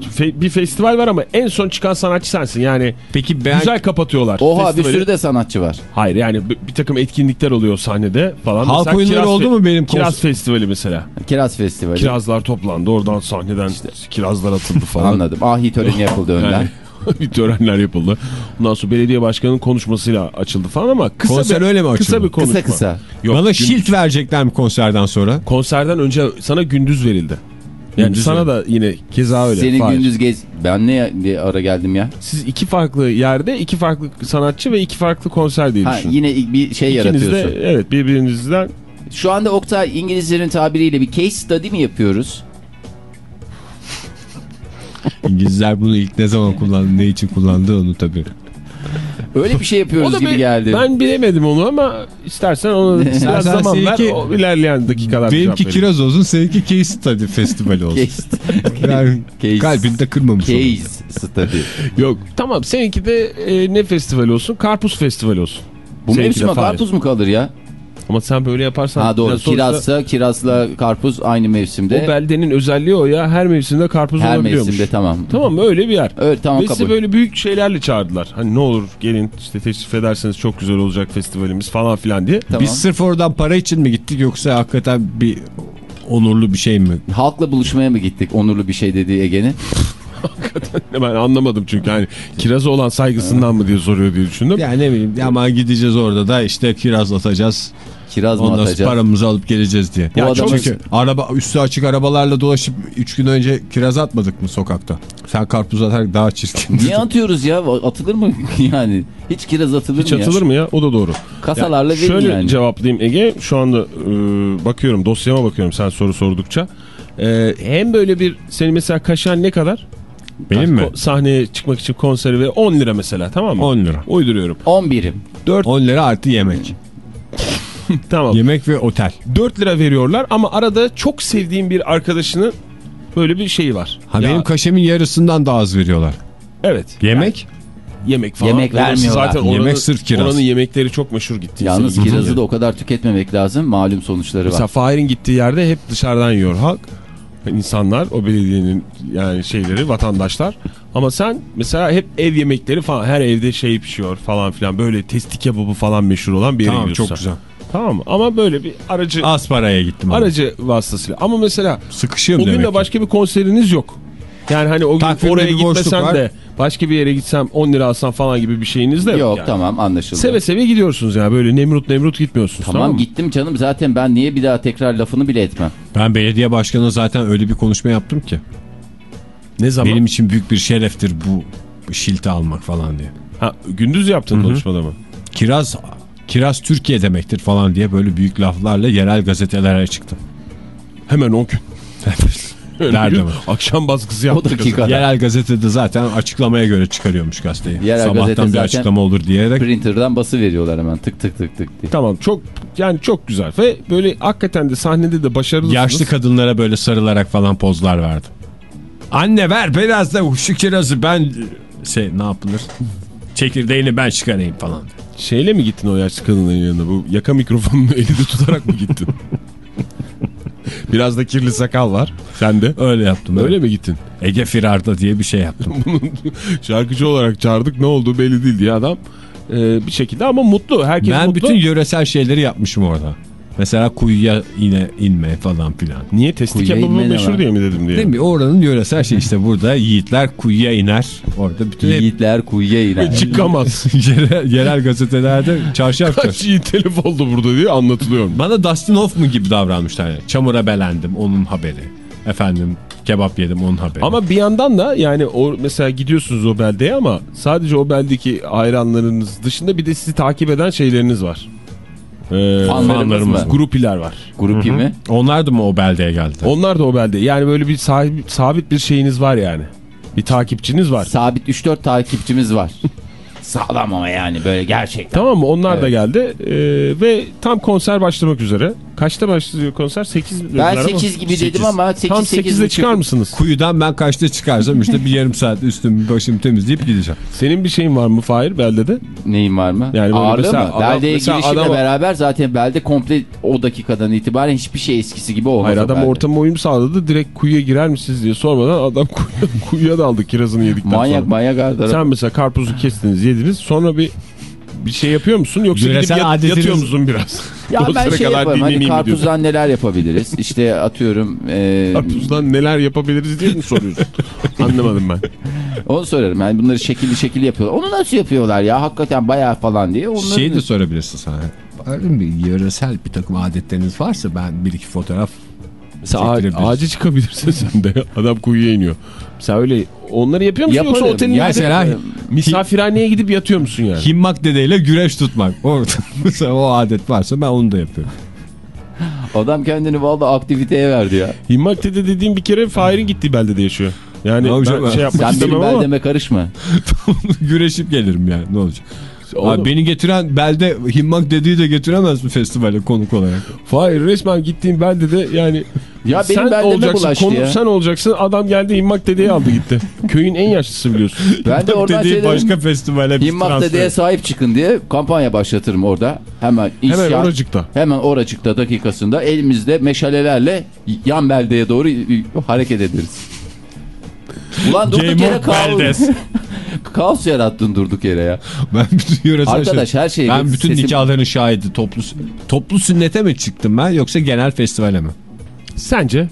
fe- bir festival var ama en son çıkan sanatçı sensin. Yani Peki ben güzel kapatıyorlar. Oha bir festivali. sürü de sanatçı var. Hayır yani bir, bir takım etkinlikler oluyor sahnede falan. Halk Mesela oyunları Kiraz oldu mu benim Kiraz Festivali mesela. Kiraz Festivali. Kirazlar toplandı oradan sahneden kirazlar atıldı falan. Anladım. Ahi töreni yapıldı önden. Yani bir törenler yapıldı. Ondan sonra belediye başkanının konuşmasıyla açıldı falan ama kısa Konser bir, öyle mi Kısa açıldı? bir konuşma. Kısa kısa. Yok, bana gün- şilt verecekler mi konserden sonra? konserden önce sana gündüz verildi. Yani Gündüz sana da yine keza öyle. Senin Fahir. gündüz gez. Ben ne diye ara geldim ya? Siz iki farklı yerde iki farklı sanatçı ve iki farklı konser diye Ha, düşünün. yine bir şey İkiniz yaratıyorsun. de evet birbirinizden Şu anda Oktay İngilizlerin tabiriyle bir case study mi yapıyoruz? İngilizler bunu ilk ne zaman kullandı, ne için kullandı onu tabii. Öyle bir şey yapıyoruz gibi geldi. Ben bilemedim onu ama istersen onu biraz zaman ver seninki- o ilerleyen dakikalarda Benimki kiraz olsun, seninki case study festivali olsun. Case, yani Case. kalbini de kırmamış olur. case study. Yok tamam seninki de e, ne festival olsun? Karpuz festivali olsun. Bu mevsime karpuz mu kalır ya? Ama sen böyle yaparsan... Ha doğru. Kirazsa kirazla karpuz aynı mevsimde. O beldenin özelliği o ya. Her mevsimde karpuz Her olabiliyormuş. mevsimde tamam. Tamam öyle bir yer. Evet tamam Ve sizi kabul. böyle büyük şeylerle çağırdılar. Hani ne olur gelin işte teşrif ederseniz çok güzel olacak festivalimiz falan filan diye. Tamam. Biz sırf oradan para için mi gittik yoksa hakikaten bir onurlu bir şey mi? Halkla buluşmaya mı gittik? Onurlu bir şey dediği Ege'nin. Ben anlamadım çünkü hani kiraza olan saygısından mı diye soruyor diye düşündüm. Yani ne bileyim ama gideceğiz orada da işte kiraz atacağız. Kiraz mı Ondan sonra atacağız? paramızı alıp geleceğiz diye. Bu Ya adamın- çünkü araba üstü açık arabalarla dolaşıp 3 gün önce kiraz atmadık mı sokakta? Sen karpuz atarak daha çirkin. Niye atıyoruz ya? Atılır mı yani? Hiç kiraz atılır Hiç mı ya? atılır mı ya? O da doğru. Kasalarla Yani verin şöyle yani. cevaplayayım Ege. Şu anda e, bakıyorum dosyama bakıyorum sen soru sordukça. E, hem böyle bir senin mesela kaşan ne kadar? Benim mi? Sahneye çıkmak için konseri ve 10 lira mesela tamam mı? 10 lira. Uyduruyorum. 10 birim. 10 lira artı yemek. Tamam. Yemek ve otel. 4 lira veriyorlar ama arada çok sevdiğim bir arkadaşının böyle bir şeyi var. Ha Ya, benim kaşemin yarısından daha az veriyorlar. Evet. Yemek? Yemek falan. Yemek Orası vermiyorlar. Zaten Yemek oranın, sırf kiraz. Oranın yemekleri çok meşhur gitti. Yalnız kirazı da o kadar tüketmemek lazım. Malum sonuçları Mesela var. Fahir'in gittiği yerde hep dışarıdan yiyor halk. insanlar o belediyenin yani şeyleri vatandaşlar ama sen mesela hep ev yemekleri falan her evde şey pişiyor falan filan böyle testi kebabı falan meşhur olan bir yere Tamam gidiyorsun. çok güzel. Tamam mı? ama böyle bir aracı Az paraya gittim. ama. aracı vasıtasıyla ama mesela Sıkışıyorum o gün de ki. başka bir konseriniz yok. Yani hani o gün oraya var. de başka bir yere gitsem 10 lira alsam falan gibi bir şeyiniz de yok. Yok yani. tamam anlaşıldı. Seve seve gidiyorsunuz ya böyle Nemrut Nemrut gitmiyorsunuz. Tamam, Tamam, mı? gittim canım zaten ben niye bir daha tekrar lafını bile etmem. Ben belediye başkanı zaten öyle bir konuşma yaptım ki. Ne zaman? Benim için büyük bir şereftir bu şilti almak falan diye. Ha, gündüz yaptın konuşmada mı? Kiraz kiraz Türkiye demektir falan diye böyle büyük laflarla yerel gazetelere çıktım. Hemen o gün. Nerede mi? Akşam baskısı O yaptık. dakikada. Yerel gazetede zaten açıklamaya göre çıkarıyormuş gazeteyi. Yerel Sabahtan bir açıklama olur diyerek. Printer'dan bası veriyorlar hemen tık tık tık tık diye. Tamam çok yani çok güzel ve böyle hakikaten de sahnede de başarılısınız. Yaşlı kadınlara böyle sarılarak falan pozlar verdim. Anne ver biraz da şu kirazı ben şey ne yapılır? Çekirdeğini ben çıkarayım falan. Şeyle mi gittin o yaşlı kadının yanına? Bu yaka mikrofonunu elinde tutarak mı gittin? Biraz da kirli sakal var. Sen de. Öyle yaptım. Öyle mi gittin? Ege Firar'da diye bir şey yaptım. Şarkıcı olarak çağırdık ne olduğu belli değil diye adam e, bir şekilde ama mutlu. Herkes ben mutlu. bütün yöresel şeyleri yapmışım orada. Mesela kuyuya yine inme falan filan. Niye testi Kuyuya kebabı inme ne meşhur diye mi dedim diye. Değil mi? Oranın yöresel şey işte burada yiğitler kuyuya iner. Orada bütün Yiğitler kuyuya iner. Çıkamaz. yerel, yerel gazetelerde çarşaf Kaç yiğit telef oldu burada diye anlatılıyor. Bana Dustin Hoffman gibi davranmışlar. Yani. Çamura belendim onun haberi. Efendim kebap yedim onun haberi. Ama bir yandan da yani o mesela gidiyorsunuz o beldeye ama sadece o beldeki hayranlarınız dışında bir de sizi takip eden şeyleriniz var. Ee, Fanlarımız mı? Grupiler var. Grup gibi. onlar da mı o beldeye geldi? Onlar da o belde. Yani böyle bir sabit, sabit bir şeyiniz var yani. Bir takipçiniz var. Sabit 3-4 takipçimiz var. Sağlam ama yani böyle gerçekten. Tamam mı? Onlar da Evet. geldi. Ee, ve tam konser başlamak üzere. Kaçta başlıyor konser? 8 Ben dediler ama- 8 gibi dedim ama 8 Tam 8 8'de çıkar mısınız? Kuyudan ben kaçta çıkarsam işte bir yarım saat üstümü başımı temizleyip gideceğim. Senin bir şeyin var mı Fahir beldede? Neyim var mı? Yani böyle Ağırlığı mesela mı? adam- Beldeye mesela girişimle adam- beraber zaten belde komple o dakikadan itibaren hiçbir şey eskisi gibi olmaz. Hayır adam belde. ortama uyum sağladı. Direkt kuyuya girer misiniz diye sormadan adam kuyuya, kuyuya daldı kirazını yedikten Manyak sonra. manyak ardara. Sen mesela karpuzu kestiniz yediniz sonra bir bir şey yapıyor musun yoksa gidip Yöresel yat- adetiniz- yatıyor musun biraz? Ya ben Konsere şey kadar yaparım hani karpuzdan neler yapabiliriz? İşte atıyorum e, Karpuzdan neler yapabiliriz diye mi soruyorsun? Anlamadım ben. onu sorarım. Yani bunları şekilli şekilli yapıyorlar. Onu nasıl yapıyorlar ya hakikaten bayağı falan diye. Onları... Şeyi de sorabilirsin sana. Var mı bir yöresel bir takım adetleriniz varsa ben bir iki fotoğraf Mesela ağ- ağaca çıkabilirsin sen de. Adam kuyuya iniyor. Mesela öyle onları yapıyor musun yoksa Yaparım. otelin Ya mesela- misafirhaneye gidip yatıyor musun yani? Himmak dedeyle güreş tutmak. Orada mesela o adet varsa ben onu da yapıyorum. Adam kendini vallahi aktiviteye verdi ya. Himmak dede dediğim bir kere Fahir'in gittiği beldede yaşıyor. Yani Ne ben şey ben? yapmak Sen benim istemem ama. beldeme karışma. Güreşip gelirim yani ne olacak. Oğlum, Abi beni getiren belde himmak dediği de getiremez mi festivale konuk olarak? Fahir resmen gittiğim beldede yani Ya benim sen beldeme olacaksın bulaştı konu ya. sen olacaksın adam geldi Himmak dedeyi aldı gitti. Köyün en yaşlısı biliyorsun. Ben de oradan dediği şeylerim. başka festivale transfer. dedeye sahip çıkın diye kampanya başlatırım orada. Hemen isyan. Hemen oracıkta. Hemen oracıkta dakikasında elimizde meşalelerle yan beldeye doğru hareket ederiz. Ulan durduk Game yere kaos, kaos yarattın durduk yere ya. Ben bütün yöresel Arkadaş, şey- her şeyi- Ben bütün sesim- nikahların şahidi toplu toplu sünnete mi çıktım ben yoksa genel festivale mi? Sence?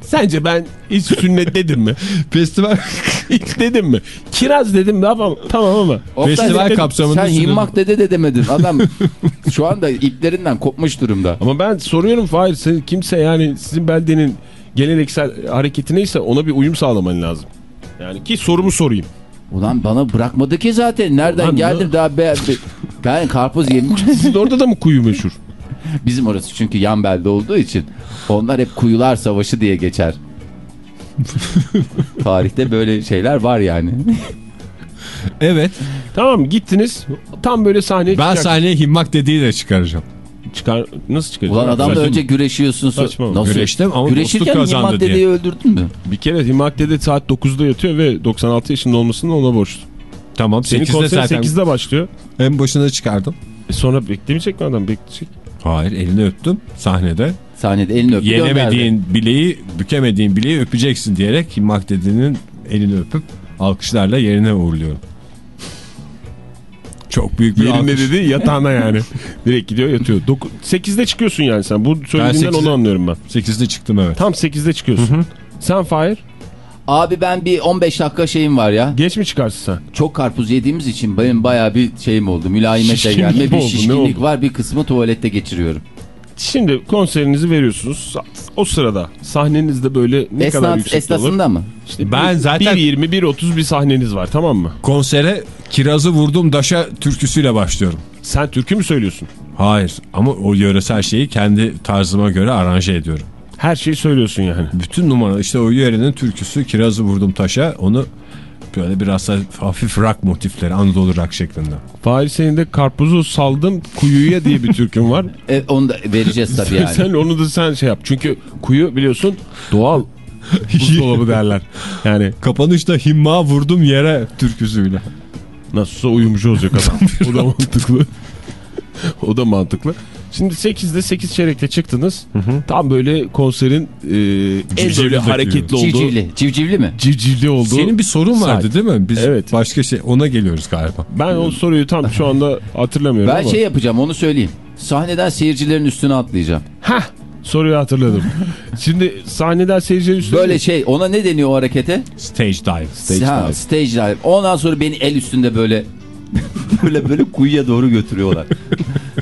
Sence ben hiç sünnet dedim mi? Festival Hiç dedim mi? Kiraz dedim tamam, tamam ama. Oktay, Festival sen- kapsamında Sen himmak dede de demedin. Adam şu anda iplerinden kopmuş durumda. Ama ben soruyorum Fahir kimse yani sizin beldenin geleneksel hareketi neyse ona bir uyum sağlaman lazım. Yani ki sorumu sorayım. Ulan bana bırakmadı ki zaten. Nereden Ulan geldim ne- daha be, be- ben karpuz yemiş. Sizin orada da mı kuyu meşhur? Bizim orası çünkü yan belde olduğu için onlar hep kuyular savaşı diye geçer. Tarihte böyle şeyler var yani. Evet. Tamam gittiniz tam böyle sahneye Ben çıkacak- sahneye himmak dediği de çıkaracağım. Çıkar nasıl çıkacak? Ulan adamla önce güreşiyorsun. Saçma. Nasıl? Güreştim ama Güreşirken kazandı diye. öldürdün mü? bir kere Himak dede saat 9'da yatıyor ve 96 yaşında olmasının ona borçlu. Tamam Senin 8'de konserin zaten 8'de başlıyor. en başına çıkardım. E sonra beklemeyecek mi adam? Bekleyecek. Hayır elini öptüm sahnede. Sahnede elini öptü gönderdi. Yenemediğin bileği, bükemediğin bileği öpeceksin diyerek Hilmak dedenin elini öpüp alkışlarla yerine uğurluyorum. Çok büyük bir Yerinde alkış. dedi yatağına yani. Direkt gidiyor yatıyor. Doku- 8'de çıkıyorsun yani sen. Bu söylediğinden sekizde- onu anlıyorum ben. 8'de çıktım evet. Tam 8'de çıkıyorsun. Sen Fahir Abi ben bir 15 dakika şeyim var ya. geç mi çıkarsın sen? Çok karpuz yediğimiz için benim bayağı bir şeyim oldu. Mülayimete gelme bir şişkinlik oldu? var. Bir kısmı tuvalette geçiriyorum. Şimdi konserinizi veriyorsunuz. O sırada sahnenizde böyle ne kadar Esnaf, yüksek olur? esnasında mı? İşte Ben bir- zaten- 1.20 1.30 bir sahneniz var tamam mı? Konsere kirazı vurdum daşa türküsüyle başlıyorum. Sen türkü mü söylüyorsun? Hayır ama o yöresel şeyi kendi tarzıma göre aranje ediyorum. Her şeyi söylüyorsun yani. Bütün numara işte o yörenin türküsü kirazı vurdum taşa onu böyle biraz da hafif rock motifleri Anadolu rock şeklinde. Fahir senin de karpuzu saldım kuyuya diye bir türkün var. E, onu da vereceğiz tabii yani. sen onu da sen şey yap. Çünkü kuyu biliyorsun doğal buzdolabı derler. Yani Kapanışta himma vurdum yere türküsüyle. nasılsa uyumuş olacak adam. o da mantıklı. o da mantıklı. Şimdi 8'de 8 çeyrekte çıktınız. Tam böyle konserin e, en Civcivli böyle hareketli olduğu. Civcivli. Civcivli mi? Civcivli olduğu. Senin bir sorun vardı saat. değil mi? Biz Evet. başka şey ona geliyoruz galiba. Ben o soruyu tam şu anda hatırlamıyorum Ben ama. şey yapacağım onu söyleyeyim. Sahneden seyircilerin üstüne atlayacağım. Heh, soruyu hatırladım. Şimdi sahneden seyircilerin üstüne... Böyle şey ona ne deniyor o harekete? Stage dive. Stage ha, dive. Stage dive. Ondan sonra beni el üstünde böyle böyle böyle kuyuya doğru götürüyorlar.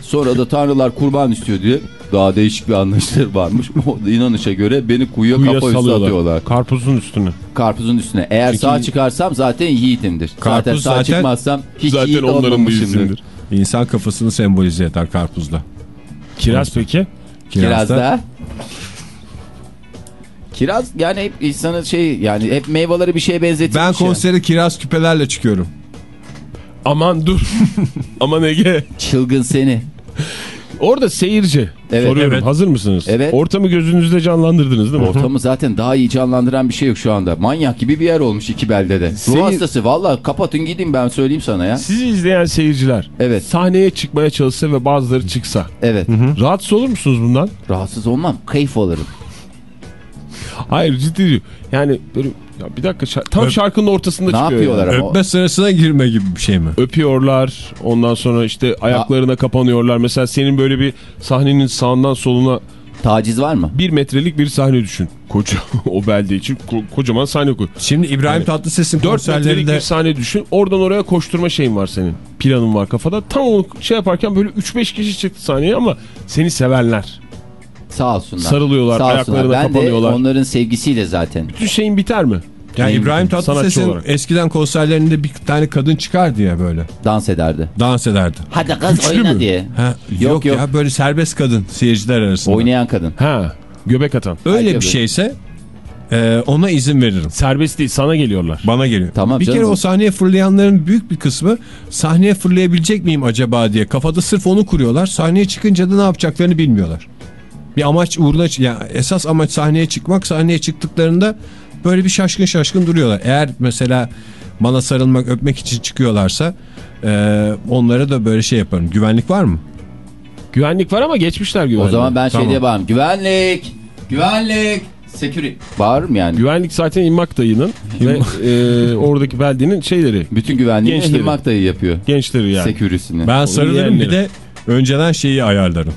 Sonra da tanrılar kurban istiyor diye daha değişik bir anlayışları varmış. O inanışa göre beni kuyuya, Kuyuya kafa üstü salıyorlar. atıyorlar. Karpuzun üstüne. Karpuzun üstüne. Eğer Çünkü- sağ çıkarsam zaten yiğitimdir. zaten Karpuz sağ zaten- çıkmazsam hiç Zaten yiğit onların olmamışımdır. İnsan kafasını sembolize eder karpuzla. Kiraz peki? Kiraz da. Kiraz yani hep insanın şey yani hep meyveleri bir şeye benzetilmiş. Ben konsere kiraz küpelerle çıkıyorum. Aman dur. Aman Ege. Çılgın seni. Orada seyirci. Evet, Soruyorum. evet. Hazır mısınız? Evet. Ortamı gözünüzde canlandırdınız değil mi? Ortamı zaten daha iyi canlandıran bir şey yok şu anda. Manyak gibi bir yer olmuş iki beldede. Senin- Ruh hastası valla kapatın gidin ben söyleyeyim sana ya. Sizi izleyen seyirciler Evet. sahneye çıkmaya çalışsa ve bazıları çıksa Evet. rahatsız olur musunuz bundan? Rahatsız olmam. Keyif alırım. Hayır ciddi. Yani böyle ya bir dakika şar- tam Öp- şarkının ortasında Ne çıkıyor. yapıyorlar yani. ama? Öpme sırasına girme gibi bir şey mi? Öpüyorlar. Ondan sonra işte ayaklarına kapanıyorlar. Mesela senin böyle bir sahnenin sağından soluna Taciz var mı? bir metrelik bir sahne düşün. Koca o belde için ko- kocaman sahne koy. Şimdi İbrahim Evet. Tatlıses'in 4 metrelik konserlerinde bir sahne düşün. Oradan oraya koşturma şeyin var senin. Planın var kafada. Tam onu şey yaparken böyle 3-5 kişi çıktı sahneye ama seni sevenler. Sağ olsunlar. Sarılıyorlar, Sağ olsunlar. ayaklarına ben kapanıyorlar. de onların sevgisiyle zaten. Bütün şeyin biter mi? yani İbrahim Tatlıses'in eskiden konserlerinde bir tane kadın çıkardı ya böyle. Dans ederdi. Dans ederdi. Hadi kız Güçlü oyna mü? diye. Ha, yok, Yok, yok. ya böyle serbest kadın seyirciler arasında. Oynayan kadın. Ha, göbek atan. Öyle Ay, bir şeyse e, ona izin veririm. Serbest değil, sana geliyorlar. Bana geliyor. Tamam bir canım. kere o sahneye fırlayanların büyük bir kısmı sahneye fırlayabilecek miyim acaba diye kafada sırf onu kuruyorlar. Sahneye çıkınca da ne yapacaklarını bilmiyorlar. Bir amaç uğruna yani esas amaç sahneye çıkmak. Sahneye çıktıklarında böyle bir şaşkın şaşkın duruyorlar. Eğer mesela bana sarılmak öpmek için çıkıyorlarsa e, onlara da böyle şey yaparım. Güvenlik var mı? Güvenlik var ama geçmişler güvenlik. O zaman ben Tamam. şey diye bağırırım. Güvenlik! Güvenlik! Security. Bağırırım yani. Güvenlik zaten İmmak dayının ve e, oradaki beldenin şeyleri, Bütün güvenliği. Hilmak dayı yapıyor. gençleri yani. Security'sini. Ben sarılırım bir de önceden şeyi ayarlarım.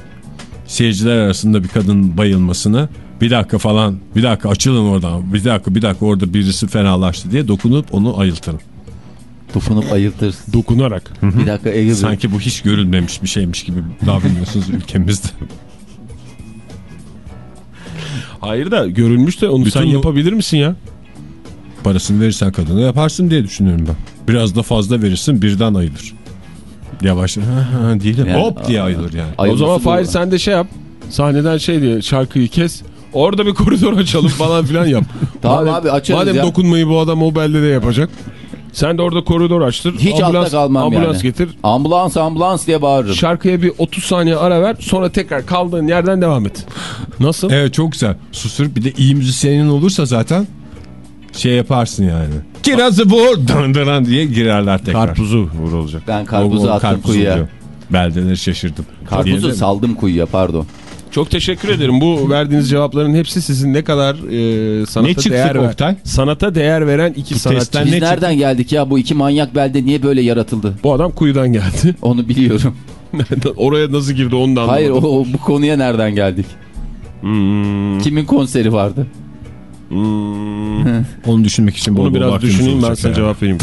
Seyirciler arasında bir kadın bayılmasını bir dakika falan bir dakika açılın oradan bir dakika bir dakika orada birisi fenalaştı diye dokunup onu ayıltırım. Dokunup ayıltırsın. Dokunarak. Bir dakika eğil. Sanki bu hiç görülmemiş bir şeymiş gibi davranıyorsunuz ülkemizde. Hayır da görülmüş de onu Bütün sen yapabilir misin ya? Parasını verirsen kadına yaparsın diye düşünüyorum ben. Biraz da fazla verirsin birden ayılır. Yavaş ha, ha, değil Yani- hop diye ayılır yani. o zaman. Fahir sen de şey yap. Sahneden şey diye şarkıyı kes. Orada bir koridor açalım falan filan yap. Tamam abi, açarız Madem ya. dokunmayı bu adam o belde de yapacak. Sen de orada koridor açtır. Hiç altta ambulans, kalmam ambulans yani. getir. Ambulans ambulans diye bağırırım. Şarkıya bir 30 saniye ara ver. Sonra tekrar kaldığın yerden devam et. Nasıl? Evet çok güzel. Susurup bir de iyi müzisyenin olursa zaten şey yaparsın yani. Kirazı vur dın diye girerler tekrar. Karpuzu vur olacak. Ben karpuzu O- o attım karpuzu kuyuya. oluyor. Beldeleri şaşırdım. Karpuzu saldım kuyuya pardon. Çok teşekkür ederim. Bu verdiğiniz cevapların hepsi sizin ne kadar e, sanata Ne çıktı değer ver- Oktay? sanata değer veren iki Bu sanatçı. Biz ne nereden geldik ya bu iki manyak belde niye böyle yaratıldı? Bu adam kuyudan geldi. Onu biliyorum. Oraya nasıl girdi onu da anlamadım. Hayır o, o- bu konuya nereden geldik? Hmm, Kimin konseri vardı? Hmm. Onu düşünmek için bol Onu bol biraz düşüneyim ben sana yani. cevap vereyim.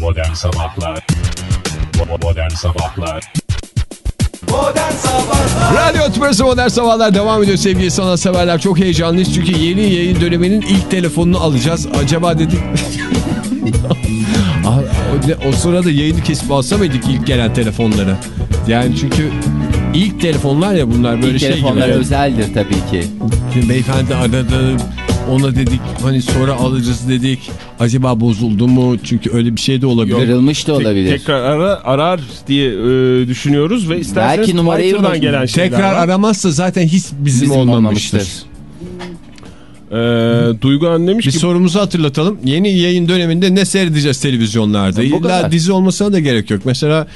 Modern Sabahlar Bo- Modern Sabahlar Radyo Tübrüsü Modern Sabahlar devam ediyor sevgili sanatseverler. Çok heyecanlıyız çünkü yeni yayın döneminin ilk telefonunu alacağız. Acaba dedik... Ah, o, o sırada yayını kesip alsa mıydık ilk gelen telefonları? Yani çünkü ilk telefonlar ya bunlar böyle İlk şey telefonlar gibi. özeldir tabii ki. Şimdi beyefendi aradı. Ona dedik hani sonra alacağız dedik. Acaba bozuldu mu? Çünkü öyle bir şey de olabilir. Kırılmış da Tek- olabilir. tekrar ara, arar diye e, düşünüyoruz ve isterseniz Belki numarayı unutmuş. gelen şeyler Tekrar var. aramazsa zaten hiç bizim, Bizim olmamıştır. olmamıştır. E, Duygu Hanım demiş Bir ki sorumuzu hatırlatalım. Yeni yayın döneminde ne seyredeceğiz televizyonlarda? İlla dizi olmasına da gerek yok. Mesela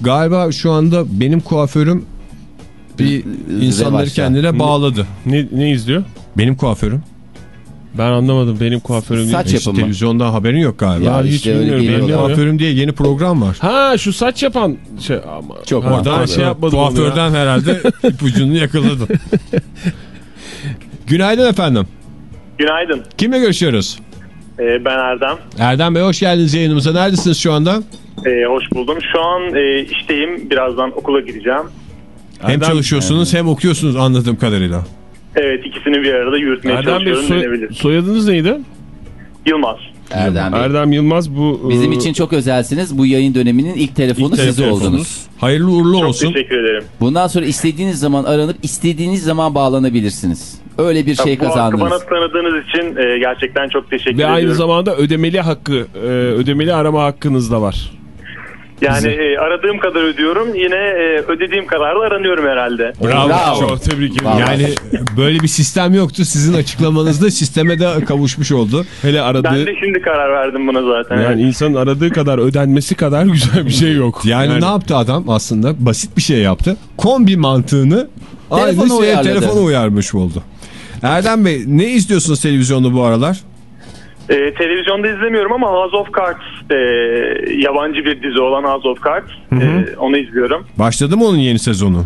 galiba şu anda benim kuaförüm bir insanları kendine bağladı. ne, ne izliyor? Benim kuaförüm. Ben anlamadım benim kuaförüm değil. Saç Hiç yapımı. televizyonda haberin yok galiba. Ya hiç işte bilmiyorum. Benim kuaförüm diye yeni program var. Ha şu saç yapan şey ama Çok Ha, daha şey yapmadım onu ya. Kuaförden herhalde ipucunu yakaladın. Günaydın efendim. Günaydın. Kimle görüşüyoruz? Ee, ben Erdem. Erdem Bey hoş geldiniz yayınımıza. Neredesiniz şu anda? Ee, hoş buldum. Şu an e, işteyim. Birazdan okula gideceğim. Hem Erdem- çalışıyorsunuz hem okuyorsunuz anladığım kadarıyla. Evet ikisini bir arada yürütmeye Erdem Bey çalışıyorum soy- denebilir. soyadınız neydi? Yılmaz. Erdem Bey. Erdem Yılmaz bu. Bizim e, için çok özelsiniz. Bu yayın döneminin ilk telefonu ilk siz telefonunuz. oldunuz. Hayırlı uğurlu Çok olsun. teşekkür ederim. Bundan sonra istediğiniz zaman aranıp istediğiniz zaman bağlanabilirsiniz. Öyle bir şey Bu hakkı bana kazandınız. tanıdığınız için e, gerçekten çok teşekkür Ve ediyorum. aynı zamanda ödemeli hakkı, e, ödemeli arama hakkınız da var. Yani e, aradığım kadar ödüyorum. Yine e, ödediğim kadar da aranıyorum herhalde. Bravo. Bravo. Çok tebrik ederim. Bravo. Yani böyle bir sistem yoktu. Sizin açıklamanızda sisteme de kavuşmuş oldu. Hele aradığı, Ben de şimdi karar verdim buna zaten. yani insanın aradığı kadar ödenmesi kadar güzel bir şey yok. Yani, ne yaptı adam aslında? Basit bir şey yaptı. Kombi mantığını Telefona aynı şeye telefona uyarmış oldu. Erdem Bey ne izliyorsunuz televizyonda bu aralar? E, televizyonda izlemiyorum ama House of Cards e, yabancı bir dizi olan House of Cards e, onu izliyorum. Başladı mı onun yeni sezonu?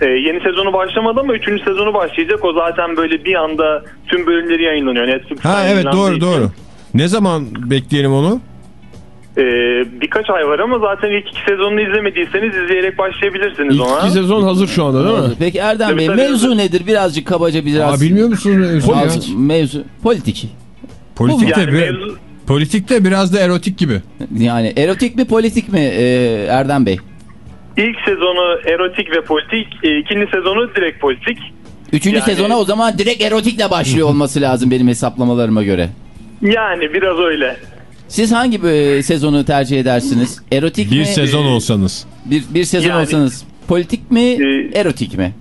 E, yeni sezonu başlamadı ama 3. sezonu başlayacak. O zaten böyle bir anda tüm bölümleri yayınlanıyor. Netflix'ten Ha evet doğru için. doğru. Ne zaman bekleyelim onu? E, birkaç ay var ama zaten ilk iki sezonunu izlemediyseniz izleyerek başlayabilirsiniz İlk ona. iki sezon hazır şu anda değil mi? Peki Erdem Tabii, Bey tabii. mevzu nedir? Birazcık kabaca biraz. Aa, bilmiyor musunuz? mevzu? Mevzu, mevzu politik. Politikte, Yani bir- mevzu- politikte biraz da erotik gibi. Yani erotik mi politik mi e, Erdem Bey? İlk sezonu erotik ve politik, e, ikinci sezonu direkt politik. Üçüncü Yani- sezona o zaman direkt erotikle başlıyor olması lazım benim hesaplamalarıma göre. Yani biraz öyle. Siz hangi e, sezonu tercih edersiniz? Erotik Bir mi? sezon olsanız. Bir, bir sezon Yani- olsanız politik mi, Ee, erotik mi?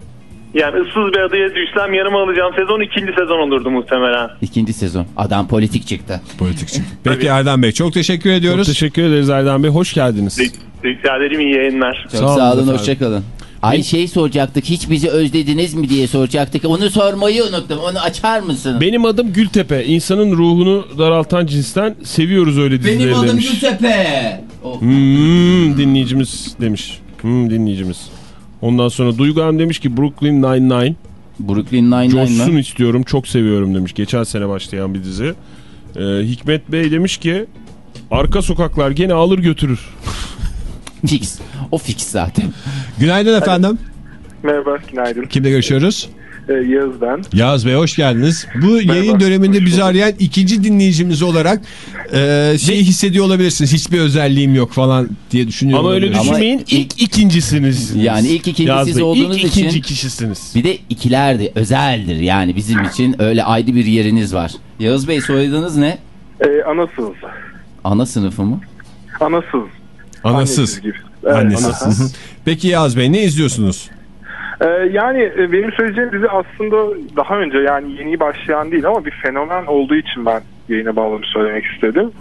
Yani ıssız bir adaya düşsem yanıma alacağım sezon ikinci sezon olurdu muhtemelen. İkinci sezon. Adam politik çıktı. Politikçi. Peki Erdem Bey çok teşekkür Çok ediyoruz. teşekkür ederiz Erdem Bey. Hoş geldiniz. Rica ederim iyi yayınlar. Çok Sağ sağ, olun olun, efendim. hoşçakalın. Ay şey soracaktık, hiç bizi özlediniz mi diye soracaktık. Onu sormayı unuttum. Onu açar mısın? Benim adım Gültepe. İnsanın ruhunu daraltan cinsten seviyoruz öyle dizileri Benim adım demiş. Gültepe. Oh. Hmm, dinleyicimiz demiş. Hmm, dinleyicimiz. Ondan sonra Duygu Hanım demiş ki Brooklyn Nine-Nine. Brooklyn Nine-Nine Coşsun istiyorum çok seviyorum demiş. Geçen sene başlayan bir dizi. Ee, Hikmet Bey demiş ki arka sokaklar gene alır götürür. Fix. O fix zaten. Günaydın efendim. Merhaba, günaydın. Kimle görüşüyoruz? Ee, Yağız ben. Yağız Bey hoş geldiniz. Bu yayın döneminde bizi arayan ikinci dinleyicimiz olarak e, şeyi hissediyor olabilirsiniz. Hiçbir özelliğim yok falan diye düşünüyorum. Ama öyle olabilirsiniz. Ama düşünmeyin ilk ikincisiniz. Yani ilk ikinci Yaz siz Bey, olduğunuz ilk için- ikinci kişisiniz. Bir de ikilerdi. Özeldir yani bizim için öyle ayrı bir yeriniz var. Yağız Bey soyadınız ne? Ee, anasız. Ana sınıfı mı? Anasız. Anasız. Annesiz gibi. Evet, Annesiz. anasız. Hı. Peki Yağız Bey ne izliyorsunuz? Ee, yani e, benim söyleyeceğim dizi aslında daha önce yani yeni başlayan değil ama bir fenomen olduğu için ben yayına bağlamış söylemek istedim.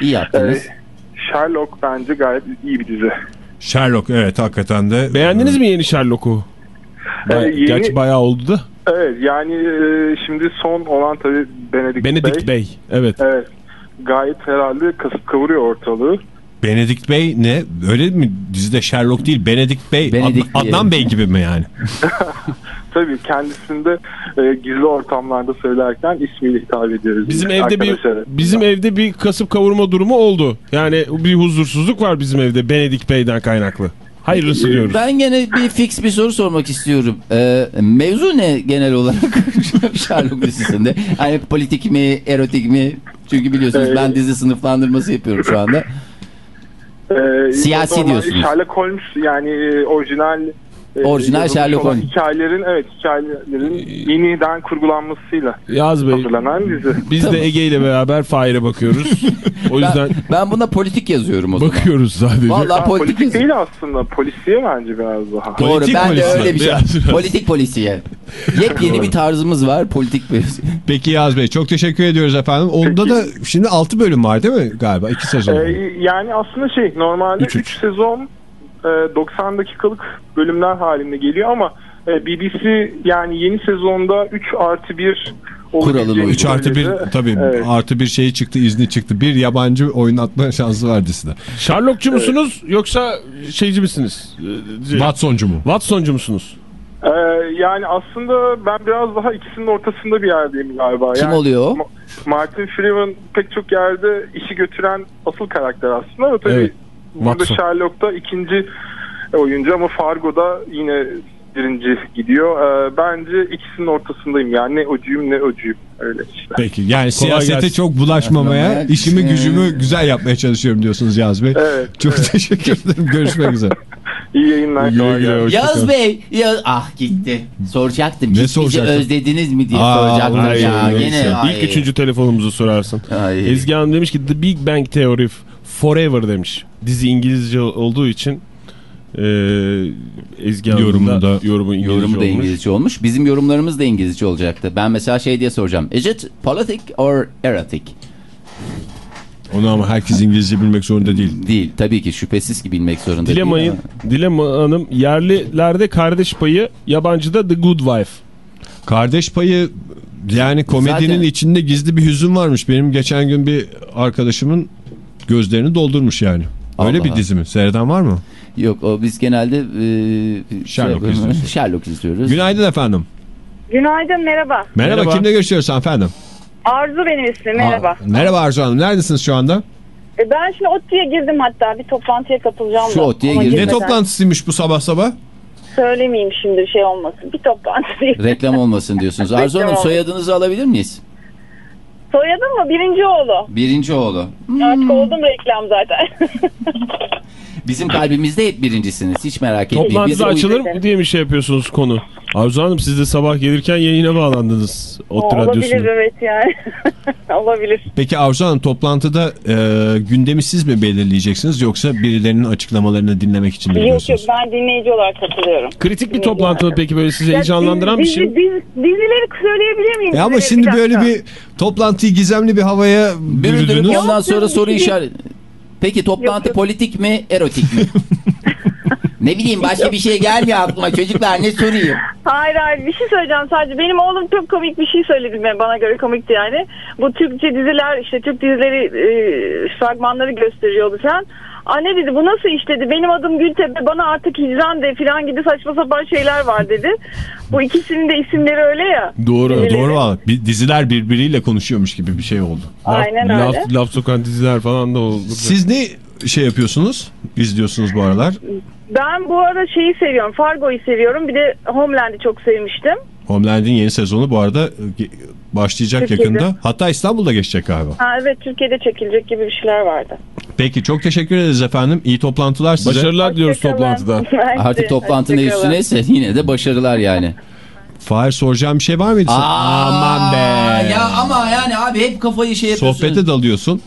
İyi Ee, yaptınız. Sherlock bence gayet iyi bir dizi. Sherlock evet hakikaten de. Beğendiniz mi yeni Sherlock'u? Ee, yeni- Gerçi bayağı oldu da. Evet yani e, şimdi son olan tabii Benedict, Benedict Bey. Bey. Evet. Evet. Gayet herhalde kasıp kavuruyor ortalığı. Benedict Bey ne? Öyle mi? Dizide Sherlock değil Benedict Bey. Benedict Ad-. Adnan Bey gibi mi yani? Tabii kendisinde e, gizli ortamlarda söylerken ismiyle hitap ediyoruz. Bizim biz evde bir bizim evde bir kasıp kavurma durumu oldu. Yani bir huzursuzluk var bizim evde Benedict Bey'den kaynaklı. Hayırlısı diyoruz. Ben gene bir fix bir soru sormak istiyorum. Ee, mevzu ne genel olarak Sherlock dizisinde? Hani politik mi, erotik mi? Çünkü biliyorsunuz Ee, ben dizi sınıflandırması yapıyorum şu anda. E, Siyasi diyorsunuz. Sherlock Holmes yani e, orijinal Orijinal yazılmış Sherlock Holmes. Hikayelerin evet hikayelerin yeniden kurgulanmasıyla Yaz Bey. hazırlanan dizi. Biz de Ege ile beraber Fahir'e bakıyoruz. o yüzden Ben, ben buna politik yazıyorum o zaman. bakıyoruz sadece. Vallahi Ha, politik, politik değil aslında polisiye bence biraz daha. Doğru Politik ben de polisiye. öyle bir şey. Biraz, biraz. Politik polisiye. Yepyeni bir tarzımız var politik polisiye. Peki Yaz Bey çok teşekkür ediyoruz efendim. Onda Peki. da şimdi 6 bölüm var değil mi galiba? 2 sezon. Ee, yani aslında şey normalde Üç, 3 üç. sezon 90 dakikalık bölümler halinde geliyor ama e, BBC yani yeni sezonda 3 artı 1 Kuralını 3 artı 1 söyledi. tabii Evet. artı bir şeyi çıktı izni çıktı. Bir yabancı oynatma şansı var dizide. Sherlockçu musunuz yoksa şeyci misiniz? Watson'cu mu? Watson'cu musunuz? Ee, yani aslında ben biraz daha ikisinin ortasında bir yerdeyim galiba. Kim yani, oluyor? Ma- Martin Freeman pek çok yerde işi götüren asıl karakter aslında ama tabii Evet, burada Watson. Sherlock'ta ikinci oyuncu ama Fargo'da yine birinci gidiyor. Ee, bence ikisinin ortasındayım yani ne ocuyum ne ocuyum öyle işte. Peki yani siyasete gelsin. çok bulaşmamaya, Evet. işimi gücümü güzel yapmaya çalışıyorum diyorsunuz Yaz Bey. Evet, Çok evet. teşekkür ederim. Görüşmek üzere. İyi yayınlar. Güle kolay güle, Yaz. Bey, ya ah gitti. Soracaktım. Ne soracaktın? özlediniz mi diye Aa, soracaktım ay, ya. ay, Gene ay. İlk üçüncü telefonumuzu sorarsın. Ay. Ezgi Hanım demiş ki The Big Bang Theory Forever demiş. Dizi İngilizce olduğu için e, Ezgi Yorumunda- da yorumu İngilizce Yorumu da olmuş. İngilizce olmuş. Bizim yorumlarımız da İngilizce olacaktı. Ben mesela şey diye soracağım. Is it politic or erotic? Onu ama herkes İngilizce bilmek zorunda değil. Değil. Tabii ki şüphesiz ki bilmek zorunda değil. Dilemayın. ama- Dilema Hanım yerlilerde kardeş payı yabancıda The Good Wife. Kardeş payı yani komedinin Zaten- içinde gizli bir hüzün varmış. Benim geçen gün bir arkadaşımın gözlerini doldurmuş yani. Öyle Allah. bir dizi mi? Seyreden var mı? Yok o biz genelde e, Sherlock şey- izliyorsunuz. Sherlock izliyoruz. Günaydın efendim. Günaydın merhaba. Merhaba, Merhaba. kimle görüşüyoruz efendim? Arzu benim ismim merhaba. Aa, merhaba Arzu Hanım. Neredesiniz şu anda? E, Ben şimdi ODTÜ'ye girdim hatta bir toplantıya katılacağım Şu Ama girdin. Ne toplantısıymış bu sabah sabah? Söylemeyeyim şimdi bir şey olmasın. Bir toplantı değil. Reklam olmasın diyorsunuz. Arzu Hanım soyadınızı alabilir miyiz? Soyadım mı? Birinci oğlu. Birinci oğlu. Artık oldum reklam zaten. Bizim kalbimizde hep birincisiniz. Hiç merak etmeyin. O- açılır mı diye mi şey yapıyorsunuz konu? Arzu Hanım siz de sabah gelirken yayına bağlandınız. Ot Olabilir Radyosu'nda. evet yani. Olabilir. Peki Arzu Hanım toplantıda e, gündemi siz mi belirleyeceksiniz yoksa birilerinin açıklamalarını dinlemek için mi Yok yok ben dinleyici olarak katılıyorum. Kritik bir toplantı mı peki böyle sizi Ya heyecanlandıran bir şey mi? dizi- dizileri söyleyebilir miyim? E ama şimdi Bir böyle bir toplantıyı gizemli bir havaya bürüdünüz. ondan sonra soru yok. Peki toplantı Yok, yok. politik mi, erotik mi? ne bileyim başka bir şey gelmiyor aklıma. Çocuklar ne sorayım? Hayır hayır bir şey söyleyeceğim sadece. Benim oğlum çok komik bir şey söyledi ben- bana göre komikti yani. Bu Türkçe diziler işte Türk dizileri e, fragmanları gösteriyordu falan. Anne dedi bu nasıl iş dedi. Benim adım Gültepe bana artık hicran de falan gibi saçma sapan şeyler var dedi. Bu ikisinin de isimleri öyle ya. Doğru. Dizileri. Doğru valla. Bir- Diziler birbiriyle konuşuyormuş gibi bir şey oldu. Aynen laf, öyle. laf sokan diziler falan da oldu. Siz ne şey yapıyorsunuz? İzliyorsunuz bu aralar. Ben bu arada şeyi seviyorum. Fargo'yu seviyorum. Bir de Homeland'i çok sevmiştim. Homeland'in yeni sezonu bu arada e, başlayacak Türkiye'de. yakında. Hatta İstanbul'da geçecek galiba. Ha evet Türkiye'de çekilecek gibi bir şeyler vardı. Peki çok teşekkür ederiz efendim. İyi toplantılar size. Başarılar diliyoruz Hoşçakalın. toplantıda. Artık toplantı ne Hoşçakalın. üstüneyse yine de başarılar yani. Fahir soracağım bir şey var mıydı? Aman be. Ya ama yani abi hep kafayı şey yapıyorsunuz. Sohbete dalıyorsun.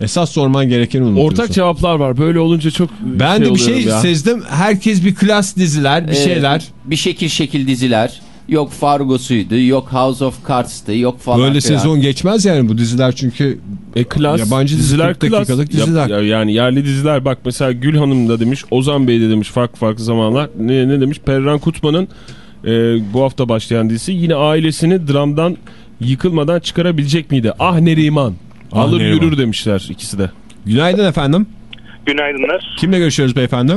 Esas sorman gerekeni unutuyorsun. Ortak cevaplar var. Böyle olunca çok Ben de bir şey ya. sezdim. Herkes bir klas diziler, bir Ee, şeyler. Bir şekil şekil diziler. Yok Fargo'suydu, yok House of Cards'tı, yok falan. Böyle filan. sezon geçmez yani bu diziler çünkü E klas, Yabancı dizi, diziler 40 dakikalık klas. diziler. Yap- yani yerli diziler bak mesela Gül Hanım da demiş, Ozan Bey de demiş farklı farklı zamanlar. Ne, ne demiş? Perran Kutman'ın e, bu hafta başlayan dizisi yine ailesini dramdan yıkılmadan çıkarabilecek miydi? Ah Neriman. Ah Alır Neriman. yürür demişler ikisi de. günaydın efendim. Günaydınlar. Kimle görüşüyoruz beyefendi?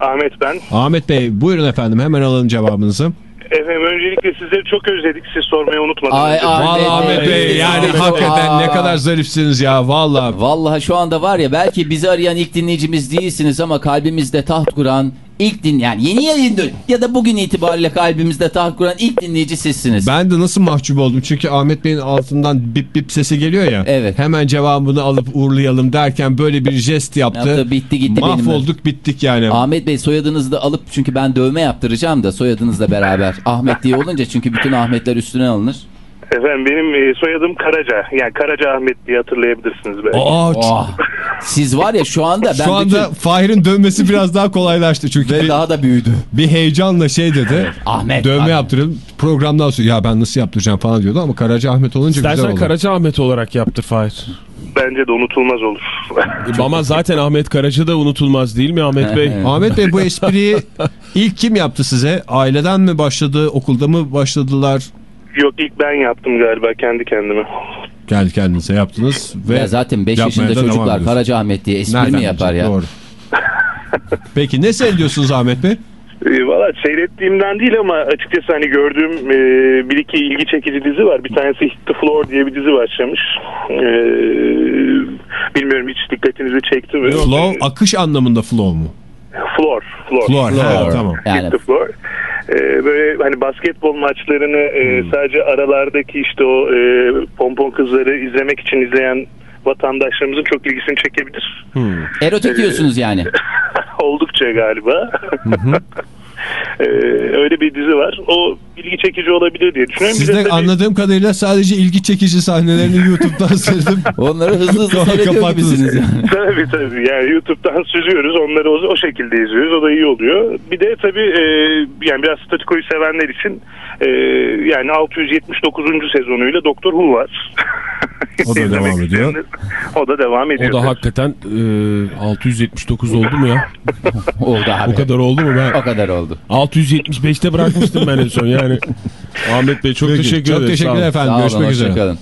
Ahmet ben. Ahmet Bey buyurun efendim hemen alalım cevabınızı. Efendim öncelikle sizleri çok özledik. Siz sormayı unutmadınız. Ay, Ahmet Ahmet Bey, Bey yani Aa. hakikaten ne kadar zarifsiniz ya vallahi. Vallahi şu anda var ya belki bizi arayan ilk dinleyicimiz değilsiniz ama kalbimizde taht kuran ilk din yani yeni yayında ya da bugün itibariyle kalbimizde taht kuran ilk dinleyici sizsiniz. Ben de nasıl mahcup oldum çünkü Ahmet Bey'in altından bip bip sesi geliyor ya. Evet. Hemen cevabını alıp uğurlayalım derken böyle bir jest yaptı. Yaptı, bitti gitti. Mahvolduk bittik yani. Ahmet Bey soyadınızı da alıp çünkü ben dövme yaptıracağım da soyadınızla beraber. Ahmet diye olunca çünkü bütün Ahmetler üstüne alınır. Efendim benim e, soyadım Karaca. Yani Karaca Ahmet diye hatırlayabilirsiniz belki. Aa, Oh. Siz var ya şu anda ben Şu anda bütün... Fahir'in dönmesi biraz daha kolaylaştı çünkü Ve bir, daha da büyüdü. bir heyecanla şey dedi. Ahmet. Dövme Ahmet. yaptırın programdan sonra ya ben nasıl yaptıracağım falan diyordu ama Karaca Ahmet olunca güzel İstersen oldu. Karaca Ahmet olarak yaptır Fahir. Bence de unutulmaz olur. Ama zaten Ahmet Karaca da unutulmaz değil mi Ahmet Bey? Ahmet Bey bu espriyi ilk kim yaptı size? Aileden mi başladı, okulda mı başladılar? Yok ilk ben yaptım galiba kendi kendime. Kendi kendinize yaptınız ve Ya zaten 5 yapmaya yaşında çocuklar ediyorsunuz. Karaca Ahmet diye espri Nereden mi yapar ya? Doğru. Peki ne seyrediyorsunuz Ahmet Bey? E, Valla seyrettiğimden değil ama açıkçası hani gördüğüm e, bir iki ilgi çekici dizi var. Bir tanesi Hit the Floor diye bir dizi başlamış. E, bilmiyorum hiç dikkatinizi çekti mi? Flow, akış anlamında flow mu? Floor. Floor. Floor, ha, tamam. Yani Hit the Floor. E, böyle hani basketbol maçlarını e, Hmm. sadece aralardaki işte o e, pompon kızları izlemek için izleyen vatandaşlarımızın çok ilgisini çekebilir. erotik diyorsunuz yani. Oldukça galiba. Ee, öyle bir dizi var. O ilgi çekici olabilir diye düşünüyorum. Siz de tabii- anladığım kadarıyla sadece ilgi çekici sahnelerini YouTube'dan seyredip Onları hızlı hızlı seyrediyor gibisiniz yani. Tabii tabii. Yani YouTube'dan süzüyoruz. Onları o, o şekilde izliyoruz. O da iyi oluyor. Bir de tabii e, yani biraz statikoyu sevenler için e, yani 679. sezonuyla Doktor Who var. O da devam ediyor. O da devam ediyor. O da hakikaten e, 679 oldu mu ya? Oldu abi. O kadar oldu mu ben? O kadar oldu. 675'te bırakmıştım ben en son yani. Ahmet Bey çok Peki, teşekkür çok ederim. teşekkürler Sağ olun. efendim. Sağ olun, Görüşmek üzere. hoşçakalın.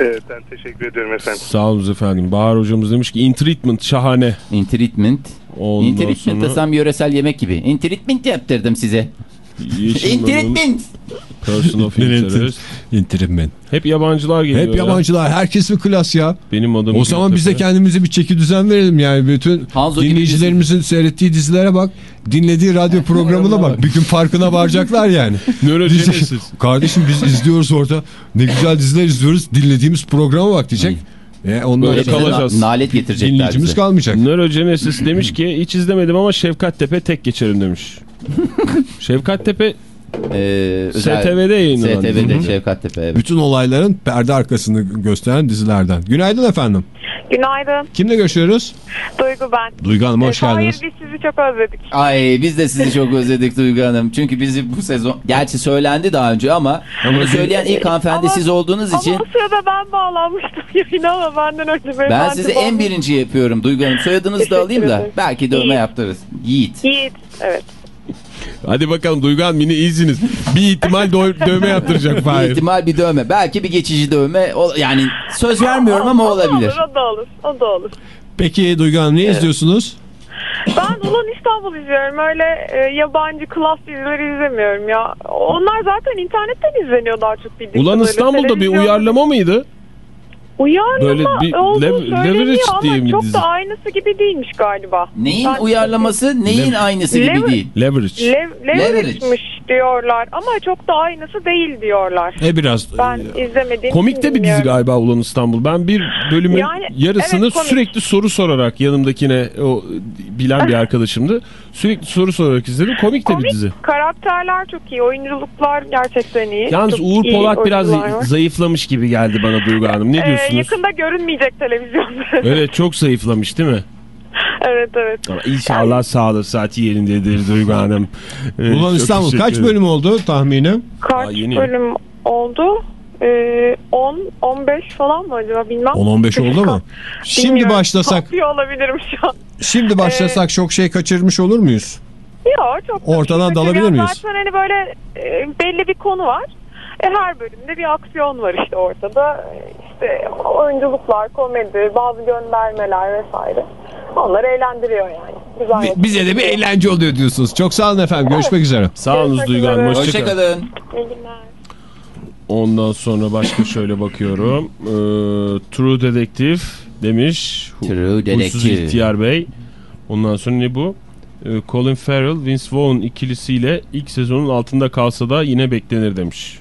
Evet ben teşekkür ediyorum efendim. Sağ olun efendim. Bahar hocamız demiş ki in treatment şahane. In treatment. Ondan In treatment sonra desem yöresel yemek gibi. In treatment yaptırdım size. In treatment. Person of interest. İntirim ben. Hep yabancılar geliyor. Hep ya. yabancılar. Herkes bir klas ya. Benim adım O zaman biz de kendimize bir çeki düzen verelim yani. Bütün Hanzo gibi dinleyicilerimizin seyrettiği dizilere bak. Dinlediği radyo programına bak. Bir gün farkına varacaklar yani. Nörogenesis. Biz- Kardeşim biz izliyoruz orada. Ne güzel diziler izliyoruz. Dinlediğimiz programa bak diyecek. E ondan Böyle kalacağız. na- nalet getirecekler dinleyicimiz bize. kalmayacak. Nörogenesis demiş ki hiç izlemedim ama Şefkat Tepe tek geçerim demiş. Şefkat Tepe Ee, özel- STV'de yayınlanan. STV'de Hı hı. Şevkat Tepe. Evet. Bütün olayların perde arkasını gösteren dizilerden. Günaydın efendim. Günaydın. Kimle görüşüyoruz? Duygu ben. Duygu Hanım hoş Hayır geldiniz. biz sizi çok özledik. Ay biz de sizi çok özledik Duygu Hanım. Çünkü bizi bu sezon... Gerçi söylendi daha önce ama bunu söyleyen ilk hanımefendi Ama- siz olduğunuz için Ama o sırada ben bağlanmıştım yayına ama benden önce ben annem sizi en birinci yapıyorum Duygu Hanım. Soyadınızı da alayım da belki dövme Yiğit. yaptırırız. Yiğit. Yiğit. Evet. Hadi bakalım Duygu Hanım yine iyisiniz. Bir ihtimal dö- dövme yaptıracak Bir Fahir. ihtimal bir dövme. Belki bir geçici dövme. O- Yani söz vermiyorum ama O da olabilir. olur, o da olur. O da olur. Peki Duygu Hanım ne izliyorsunuz? Ben Ulan İstanbul izliyorum. Öyle e, yabancı klas dizileri izlemiyorum ya. Onlar zaten internetten izleniyor daha çok bildiğim Ulan. İstanbul'da bir uyarlama mıydı? Uyarlama Böyle bir lev- leverage ama diye mi çok dizi? da aynısı gibi değilmiş galiba. Neyin Ben- uyarlaması neyin Lev- aynısı gibi Lev- değil. Leverage. Lev, Leverage. leverage'mış diyorlar ama çok da aynısı değil diyorlar. E biraz Ben e, izlemediğim Komik de bir dizi galiba Ulan İstanbul. Ben bir bölümün Yani, yarısını evet, komik. sürekli soru sorarak yanımdakine o bilen bir arkadaşımdı. Sürekli soru sorarak izledim. Komik de bir dizi. karakterler çok iyi, oyunculuklar gerçekten iyi. Yalnız Çok Uğur Polat biraz var. zayıflamış gibi geldi bana Duygu Hanım. Ne Ee, yakında görünmeyecek televizyonda. Evet çok zayıflamış değil mi? Evet evet. Ama İnşallah sağlık saati yerindedir Duygu Hanım. Ee, Ulan İstanbul kaç bölüm oldu tahmini? Kaç Aa, yeni. bölüm oldu? Ee, 10 15 falan mı acaba bilmem. 10-15 oldu mu? Şimdi Bilmiyorum. başlasak, Kapıyor olabilirim şu an. şimdi başlasak çok şey kaçırmış olur muyuz? Yok çok da Ortadan dalabilir miyiz? Zaten hani böyle e, belli bir konu var. E, her bölümde bir aksiyon var işte ortada. İşte oyunculuklar, komedi, bazı göndermeler vesaire. Onlar eğlendiriyor yani. Güzel Bi- Bize de bir eğlence oluyor diyorsunuz. Çok sağ olun efendim. Görüşmek üzere. Sağ olun Duygu Hanım. Hoşçakalın. İyi günler. Ondan sonra başka şöyle bakıyorum. Ee, True Detective demiş. True Huysuz Detective. İhtiyar Bey. Ondan sonra ne bu? Ee, Colin Farrell, Vince Vaughn ikilisiyle ilk sezonun altında kalsa da yine beklenir demiş.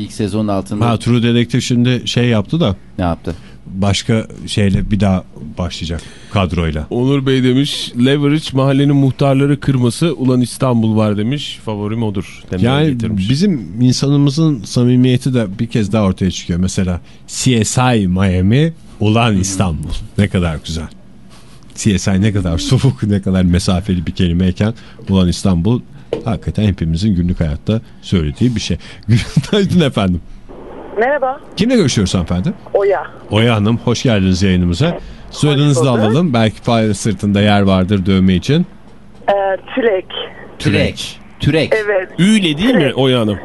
İlk sezonun altında Ha True Detective şimdi şey yaptı da ne yaptı? başka şeyle bir daha başlayacak kadroyla. Onur Bey demiş Leverage mahallenin muhtarları kırması ulan İstanbul var demiş. Favorim odur. demeye Yani getirmiş. bizim insanımızın samimiyeti de bir kez daha ortaya çıkıyor. Mesela CSI Miami, ulan İstanbul. Ne kadar güzel. CSI ne kadar soğuk, ne kadar mesafeli bir kelimeyken ulan İstanbul hakikaten hepimizin günlük hayatta söylediği bir şey. Günaydın efendim. Merhaba. Kimle görüşüyoruz hanımefendi? Oya. Oya Hanım hoş geldiniz yayınımıza. Soyadınızı da alalım. Belki fare sırtında yer vardır dövme için. Ee, Tülek. Türek. Türek. Evet. Üyle değil mi Oya Hanım?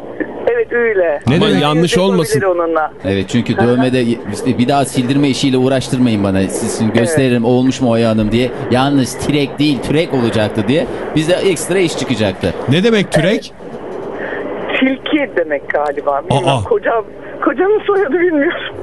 Evet öyle. Ne Ama yanlış olmasın. Onunla. Evet çünkü dövmede işte bir daha sildirme işiyle uğraştırmayın bana. Sizin gösteririm olmuş mu Oya Hanım diye. Yalnız tirek değil türek olacaktı diye. Bize ekstra iş çıkacaktı. Ne demek türek? Tilki demek galiba. Bilmem. Aa. Kocam, kocamın soyadı bilmiyorum.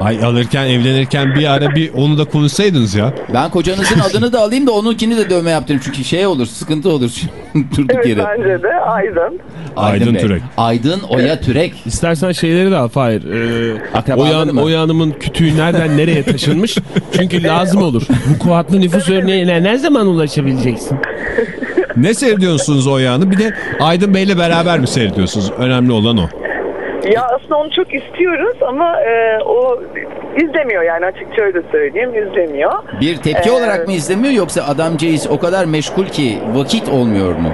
Ay alırken evlenirken bir ara bir onu da konuşsaydınız ya. Ben kocanızın adını da alayım da onunkini de dövme yaptırayım. Çünkü şey olur sıkıntı olur. Durduk Evet yere. bence de Aydın. Aydın Bey. Türek. Aydın Oya Türek. İstersen şeyleri de al Fahir. Ee, Akrabaları Oya, mı? Oya Hanım'ın kütüğü nereden nereye taşınmış? Çünkü lazım olur. Vukuatlı nüfus örneğine ne zaman ulaşabileceksin? Ne seyrediyorsunuz o yanı? Bir de Aydın Bey'le beraber mi seyrediyorsunuz? Önemli olan o. Ya aslında onu çok istiyoruz ama e, o izlemiyor yani açıkça öyle söyleyeyim izlemiyor. Bir tepki Ee, olarak mı izlemiyor yoksa adamcağız o kadar meşgul ki vakit olmuyor mu?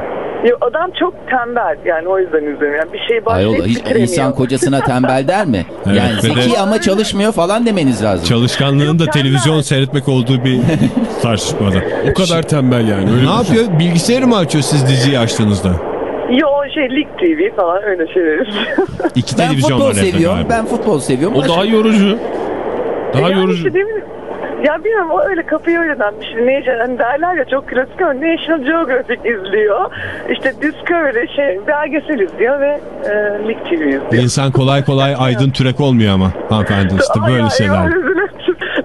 Ya adam çok tembel yani o yüzden izlemiyor. Yani bir şey başlayıp Ayol hiç bitiremiyor. insan kocasına tembel der mi? Evet, yani ve de- zeki ama çalışmıyor falan demeniz lazım. Çalışkanlığın da televizyon seyretmek olduğu bir tartışmada. O kadar tembel yani. Öyle Ne yapıyor? Bilgisayarı mı açıyor siz diziyi açtığınızda? Yo şey Lig TV falan öyle şeyler. İki ben televizyon futbol var seviyorum. Ben futbol seviyorum. O daha yorucu. Daha yani yorucu. işte değil mi? Ya bilmiyorum o öyle kapıyı öyleden bir şey. Nation, hani derler ya çok klasik ama National Geographic izliyor. İşte Discovery şey belgesel izliyor ve e, Lig TV izliyor. İnsan kolay kolay Aydın Türek olmuyor ama hanımefendi işte böyle şeyler.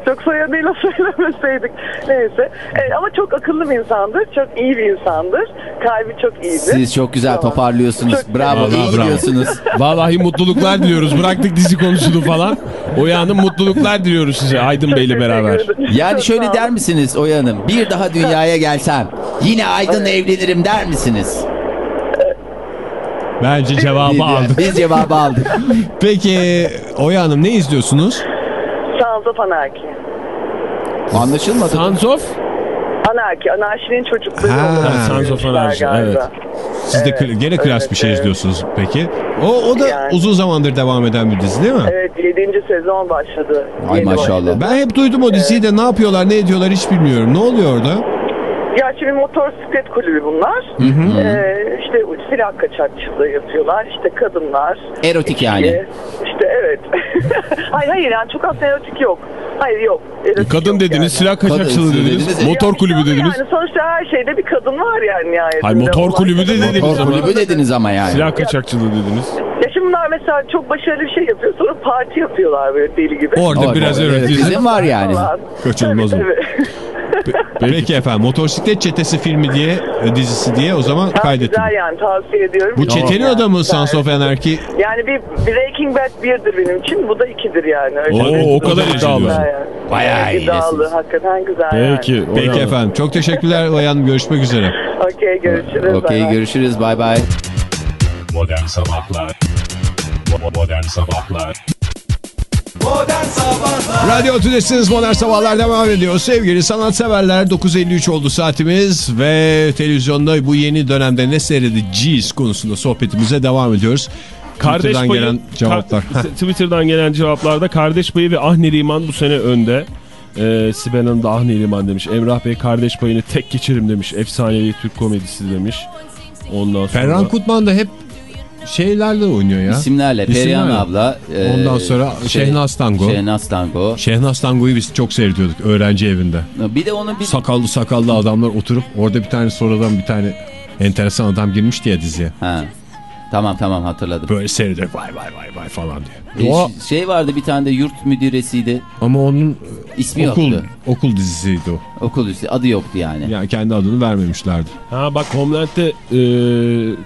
Çok soyadıyla söylemeseydik. Neyse. E, ama çok akıllı bir insandır. Çok iyi bir insandır. Kalbi çok iyidir. Siz çok güzel Tamam. toparlıyorsunuz. Çok bravo, Vallahi iyi bravo. gidiyorsunuz. Vallahi mutluluklar diliyoruz. Bıraktık dizi konusunu falan. Oya Hanım mutluluklar diliyoruz size Aydın Çok Bey'le beraber. Yani Çok şöyle der misiniz Oya Hanım? Bir daha dünyaya gelsem yine Aydın'la evlenirim der misiniz? Bence cevabı aldık. Biz cevabı aldık. Peki Oya Hanım ne izliyorsunuz? Sons of Anarchy. Anlaşılmadı. Sons of Anarchy. Anarşinin çocukları Ha. Sons of Anarchy, evet. Siz de Evet, kl- gene klas evet, bir şey evet. izliyorsunuz peki. O, o da Yani. uzun zamandır devam eden bir dizi değil mi? Evet 7. sezon başladı. Ay Yeni maşallah. başladı. Ben hep duydum o diziyi de ne yapıyorlar ne ediyorlar hiç bilmiyorum. Ne oluyor orada? Ya şimdi motosiklet kulübü bunlar. Ee, işte silah kaçakçılığı yapıyorlar. İşte kadınlar. Erotik yani. İşte evet. hayır hayır yani çok aslında erotik yok. Hayır yok. Erotik kadın yok dediniz, yani. silah kaçakçılığı Kadın dediniz, dediniz. motor kulübü dediniz. Yani sonuçta her şeyde bir kadın var yani nihayetinde. Hayır motor kulübü de dediniz Motor ama. kulübü dediniz ama yani. Silah kaçakçılığı dediniz. Ya şimdi bunlar mesela çok başarılı bir şey yapıyor. Sonra parti yapıyorlar böyle deli gibi. Orada Ama biraz evet, erotizm. Bizim var yani. Falan. Kaçınılmaz Tabii, o. tabii. Peki efendim motosiklet çetesi filmi diye e, dizisi diye o zaman Çok kaydettim. Güzel yani tavsiye ediyorum. Bu çetenin Yani adamı. Sons of Anarchy. Yani bir Breaking Bad birdir benim için. Bu da ikidir yani. Öyle Oo, o kadar Güzel iddialı. yani. Bayağı Evet, iddialı. Hakikaten güzel Peki. yani. Peki efendim çok teşekkürler Oya Hanım görüşmek üzere. Okey görüşürüz. Okey Bye bye. görüşürüz bay bay. Modern Sabahlar Modern Sabahlar Modern Sabahlar Radyo Tülesi'niz Modern Sabahlar devam ediyor. Sevgili sanatseverler 9.53 oldu saatimiz ve televizyonda bu yeni dönemde ne seyredeceğiz konusunda sohbetimize devam ediyoruz. Kardeş Twitter'dan payı, gelen cevaplar. Ka- Twitter'dan gelen cevaplarda kardeş payı ve Ah Neriman bu sene önde. Ee, Sibel Hanım da Ah Neriman demiş. Emrah Bey kardeş payını tek geçirim demiş. Efsanevi Türk komedisi demiş. Ondan sonra... Ferhan Kutman da hep şeylerle oynuyor ya. İsimlerle İsimlerle. Perihan abla. e, Ondan sonra Şehnaz Tango. Şehnaz Tango. Şehnaz Tango'yu biz çok seyrediyorduk öğrenci evinde. Bir de onun bir Sakallı sakallı adamlar oturup orada bir tane sonradan bir tane enteresan adam girmişti ya diziye. Ha. Tamam tamam hatırladım. Böyle seyrediyor vay vay vay vay falan diye. E, Doğa, ş- şey vardı bir tane de yurt müdüresiydi. ama onun İsmi okul, yoktu. okul dizisiydi o. Okul üstü adı yoktu yani. Yani kendi adını vermemişlerdi. Ha bak Homeland'de e,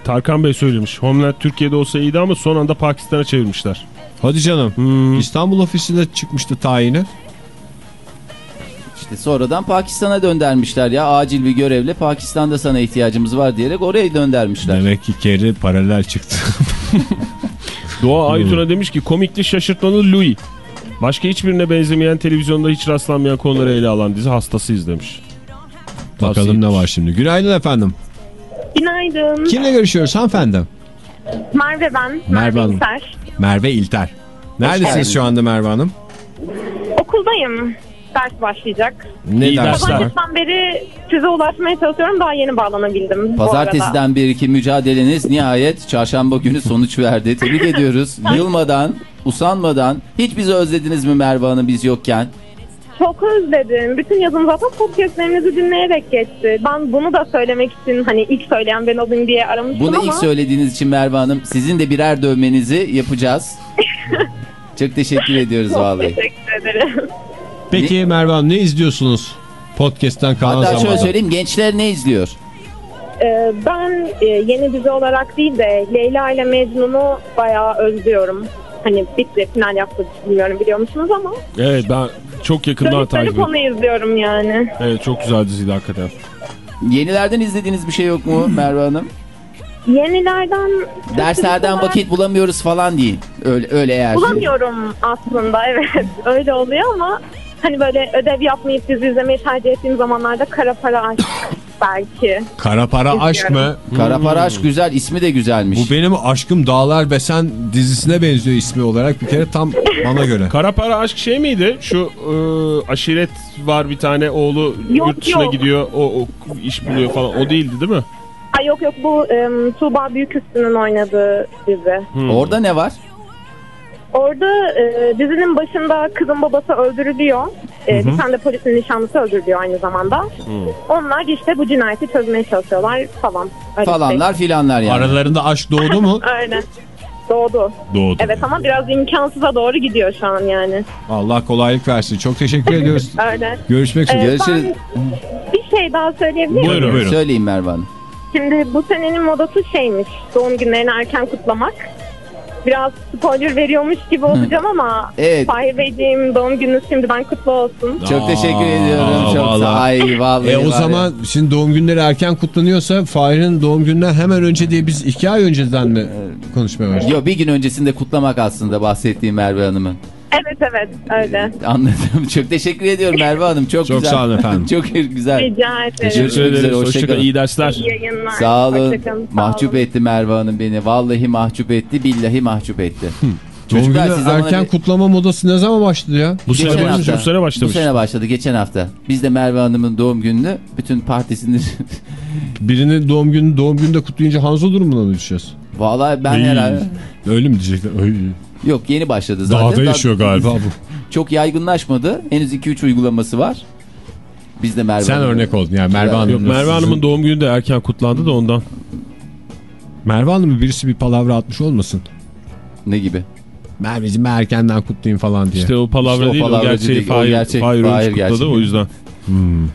Tarkan Bey söylemiş. Homeland Türkiye'de olsa iyiydi ama son anda Pakistan'a çevirmişler. Hadi canım. Hmm. İstanbul ofisinde çıkmıştı tayini. İşte sonradan Pakistan'a döndermişler ya acil bir görevle Pakistan'da sana ihtiyacımız var diyerek oraya döndermişler. Demek ki Kerry paralel çıktı. Doğa Aytun'a demiş ki komikli şaşırtmalı Louis. Başka hiçbirine benzemeyen televizyonda hiç rastlanmayan konuları ele alan dizi hastasıyız demiş. Bakalım ne var şimdi. Günaydın efendim. Günaydın. Kimle görüşüyoruz hanımefendi? Merve ben. Merve Hanım. İlter. Merve İlter. Neredesiniz şu anda Merve Hanım? Okuldayım. Ders başlayacak. Ne İyi dersler? Pazartesi'den beri size ulaşmaya çalışıyorum. Daha yeni bağlanabildim. Pazartesiden beriki mücadeleniz nihayet çarşamba günü sonuç verdi. Tebrik ediyoruz. Yılmadan, usanmadan. Hiç bizi özlediniz mi Merve Hanım biz yokken? Çok özledim. Bütün yazım zaten podcastlerinizi dinleyerek geçti. Ben bunu da söylemek için hani ilk söyleyen ben olayım diye aramıştım Bunu ama. ilk söylediğiniz için Merve Hanım sizin de birer dövmenizi yapacağız. Çok teşekkür ediyoruz Çok vallahi. teşekkür ederim. Peki Merve Hanım ne izliyorsunuz? Podcast'ten kalan Hatta şöyle zamanda. söyleyeyim gençler ne izliyor? Ee, ben e, yeni dizi olarak değil de Leyla ile Mecnun'u bayağı özlüyorum. Hani bitti final yaptı bilmiyorum biliyor musunuz ama. Evet ben çok yakından takip ediyorum. onu izliyorum yani. Evet çok güzel diziydi hakikaten. Yenilerden izlediğiniz bir şey yok mu Merve Hanım? Yenilerden Derslerden olarak vakit bulamıyoruz falan değil. Öyle öyle eğer. bulamıyorum aslında evet öyle oluyor ama hani böyle ödev yapmayıp dizi izlemeyi tercih ettiğim zamanlarda kara para aşk belki. Kara para aşk mı? Kara para aşk güzel ismi de güzelmiş. Bu benim Aşkım Dağlar Besen dizisine benziyor ismi olarak bir kere tam bana göre. Kara para aşk şey miydi? Şu e, aşiret var bir tane oğlu Yok, yurt dışına yok. gidiyor o, o iş buluyor falan. O değildi değil mi? Ay yok yok bu um, Tuğba Büyüküstü'nün oynadığı dizi. Hmm. Orada ne var? Orada e, dizinin başında kızın babası öldürülüyor. E, bir tane de polisin nişanlısı öldürülüyor aynı zamanda. Onlar işte bu cinayeti çözmeye çalışıyorlar falan. Öyle bir Falanlar filanlar yani. Aralarında aşk doğdu mu? Şey. Öyle. Doğdu. Doğdu. Evet ama biraz imkansıza doğru gidiyor şu an yani. Allah kolaylık versin. Çok teşekkür ediyoruz. Öyle. Görüşmek üzere. Ee, Görüşürüz. ben bir şey daha söyleyebilir miyim? Buyurun buyurun. Söyleyin Merve Hanım. Şimdi bu senenin modası şeymiş. Doğum günlerini erken kutlamak. Biraz spoiler veriyormuş gibi olacağım ama Evet. Fahir Beyciğim doğum gününüz şimdiden kutlu olsun. Çok teşekkür ediyorum. Çok vallahi. sağ Ay vallahi. E o var ya. zaman şimdi doğum günleri erken kutlanıyorsa Fahir'in doğum gününden hemen önce diye biz iki ay önceden mi konuşmaya başladık? Yo bir gün öncesinde kutlamak aslında bahsettiğim Merve Hanım'ın. Evet evet öyle. Anladım. Çok teşekkür ediyorum Merve Hanım. Çok, Çok güzel. sağ olun efendim. Çok güzel. Rica ederim. Teşekkür ederiz. hoşça Hoşçakalın. kalın. İyi dersler. İyi yayınlar. Sağ olun. Sağ Mahcup olun. etti Merve Hanım beni. Vallahi mahcup etti. Billahi mahcup etti. Doğum Çocuklar, günü siz bana erken bir- kutlama modası ne zaman başladı ya? Bu Geçen sene, hafta. başlamış, bu sene başlamış. Bu sene başladı geçen hafta. Biz de Merve Hanım'ın doğum gününü bütün partisini Birinin doğum günü doğum gününde kutlayınca Hanzo durumuna mı düşeceğiz? Vallahi ben Ay, herhalde Öyle mi diyecekler? Ay. Yok yeni başladı zaten. Dağda Daha- yaşıyor galiba bu. Çok yaygınlaşmadı. Henüz 2-3 uygulaması var. Biz de Merve Sen Hanım- örnek oldun yani Merve Ya, Hanım. Yok Merve Hanım'ın doğum günü de erken kutlandı da ondan. Merve Hanım'ı birisi bir palavra atmış olmasın? Ne gibi? Merveciğim ben erkenden kutlayayım falan diye. İşte o palavra İşte o değil o gerçeği değil, o Fahir, gerçek, Fahir Fahir kutladı o yüzden. Hmm,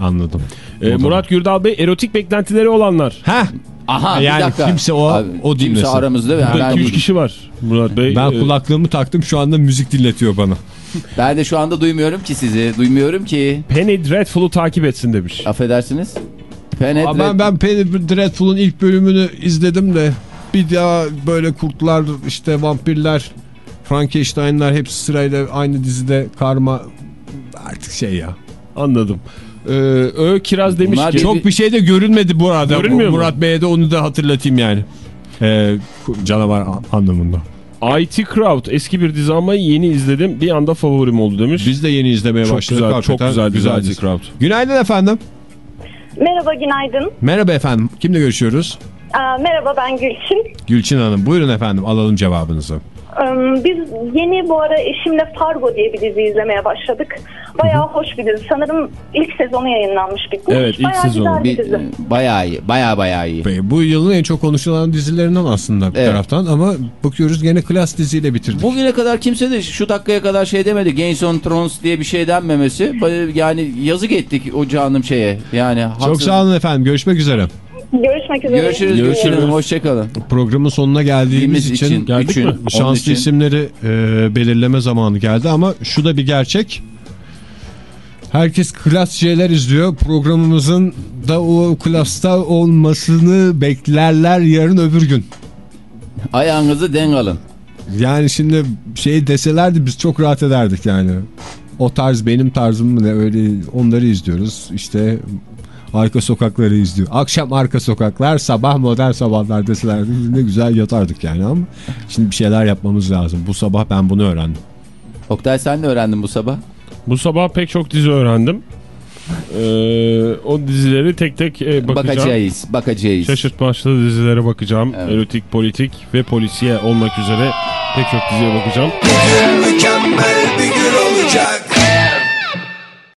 Anladım. Ee, Murat Gürdal Bey erotik beklentileri olanlar. Heh, Aha Yani bir dakika. kimse o- o Kimse dinlesin. aramızda. Ben, Burada ben, 2-3 kişi var Murat Bey. ben Ee, kulaklığımı taktım şu anda müzik dinletiyor bana. ben de şu anda duymuyorum ki sizi. Duymuyorum ki. Penny Dreadful'u takip etsin demiş. Affedersiniz. Penetre... Aa, ben ben Penny Dreadful'un ilk bölümünü izledim de bir daha böyle kurtlar işte vampirler Frankenstein'lar hepsi sırayla aynı dizide karma artık şey ya. Anladım. Ee, Ö Kiraz demiş Bunlar ki... Çok bir şey de görünmedi bu arada. Görünmüyor mu? Murat Bey'e de onu da hatırlatayım yani. Ee, canavar anlamında. IT Crowd eski bir dizi ama yeni izledim. Bir anda favorim oldu demiş. Biz de yeni izlemeye çok başladık. güzel, çok güzel, güzel. IT Crowd. Günaydın efendim. Merhaba günaydın. Merhaba efendim. Kimle görüşüyoruz? Aa, merhaba ben Gülçin. Gülçin Hanım. Buyurun efendim alalım cevabınızı. Biz yeni bu ara eşimle Fargo diye bir dizi izlemeye başladık. Bayağı hoş bir dizi. Sanırım ilk sezonu yayınlanmış bitmiş. Evet, ilk Bayağı sezonu. bir dizi. bayağı iyi. Bayağı bayağı iyi. Ve Bu yılın en çok konuşulan dizilerinden aslında bir Evet. taraftan ama bakıyoruz gene klas diziyle bitirdik. Bugüne kadar kimse de şu dakikaya kadar şey demedi. Games on Thrones diye bir şey denmemesi. Yani yazık ettik o canım şeye. Yani Çok sağ olun efendim. Görüşmek üzere. Görüşmek üzere. Görüşürüz. Görüşürüz. Görüşürüz. Hoşçakalın. Programın sonuna geldiğimiz için, için, Geldik üçün, mi? onun şanslı için. isimleri e, belirleme zamanı geldi ama şu da bir gerçek. Herkes klas şeyler izliyor. Programımızın da o klasta olmasını beklerler yarın öbür gün. Ayağınızı denk alın. Yani şimdi şey deselerdi biz çok rahat ederdik yani. O tarz benim tarzım mı ne öyle onları izliyoruz. İşte arka sokakları izliyor. Akşam arka sokaklar, sabah modern sabahlar deselerdi ne güzel yatardık yani ama şimdi bir şeyler yapmamız lazım. Bu sabah ben bunu öğrendim. Oktay sen ne öğrendin bu sabah? Bu sabah pek çok dizi öğrendim. Ee, o dizileri tek tek e, bakacağım. Bakacağız. Bakacağız. Şaşırtmaçlı dizilere bakacağım. Evet. Erotik, politik ve polisiye olmak üzere pek çok diziye bakacağım. Mükemmel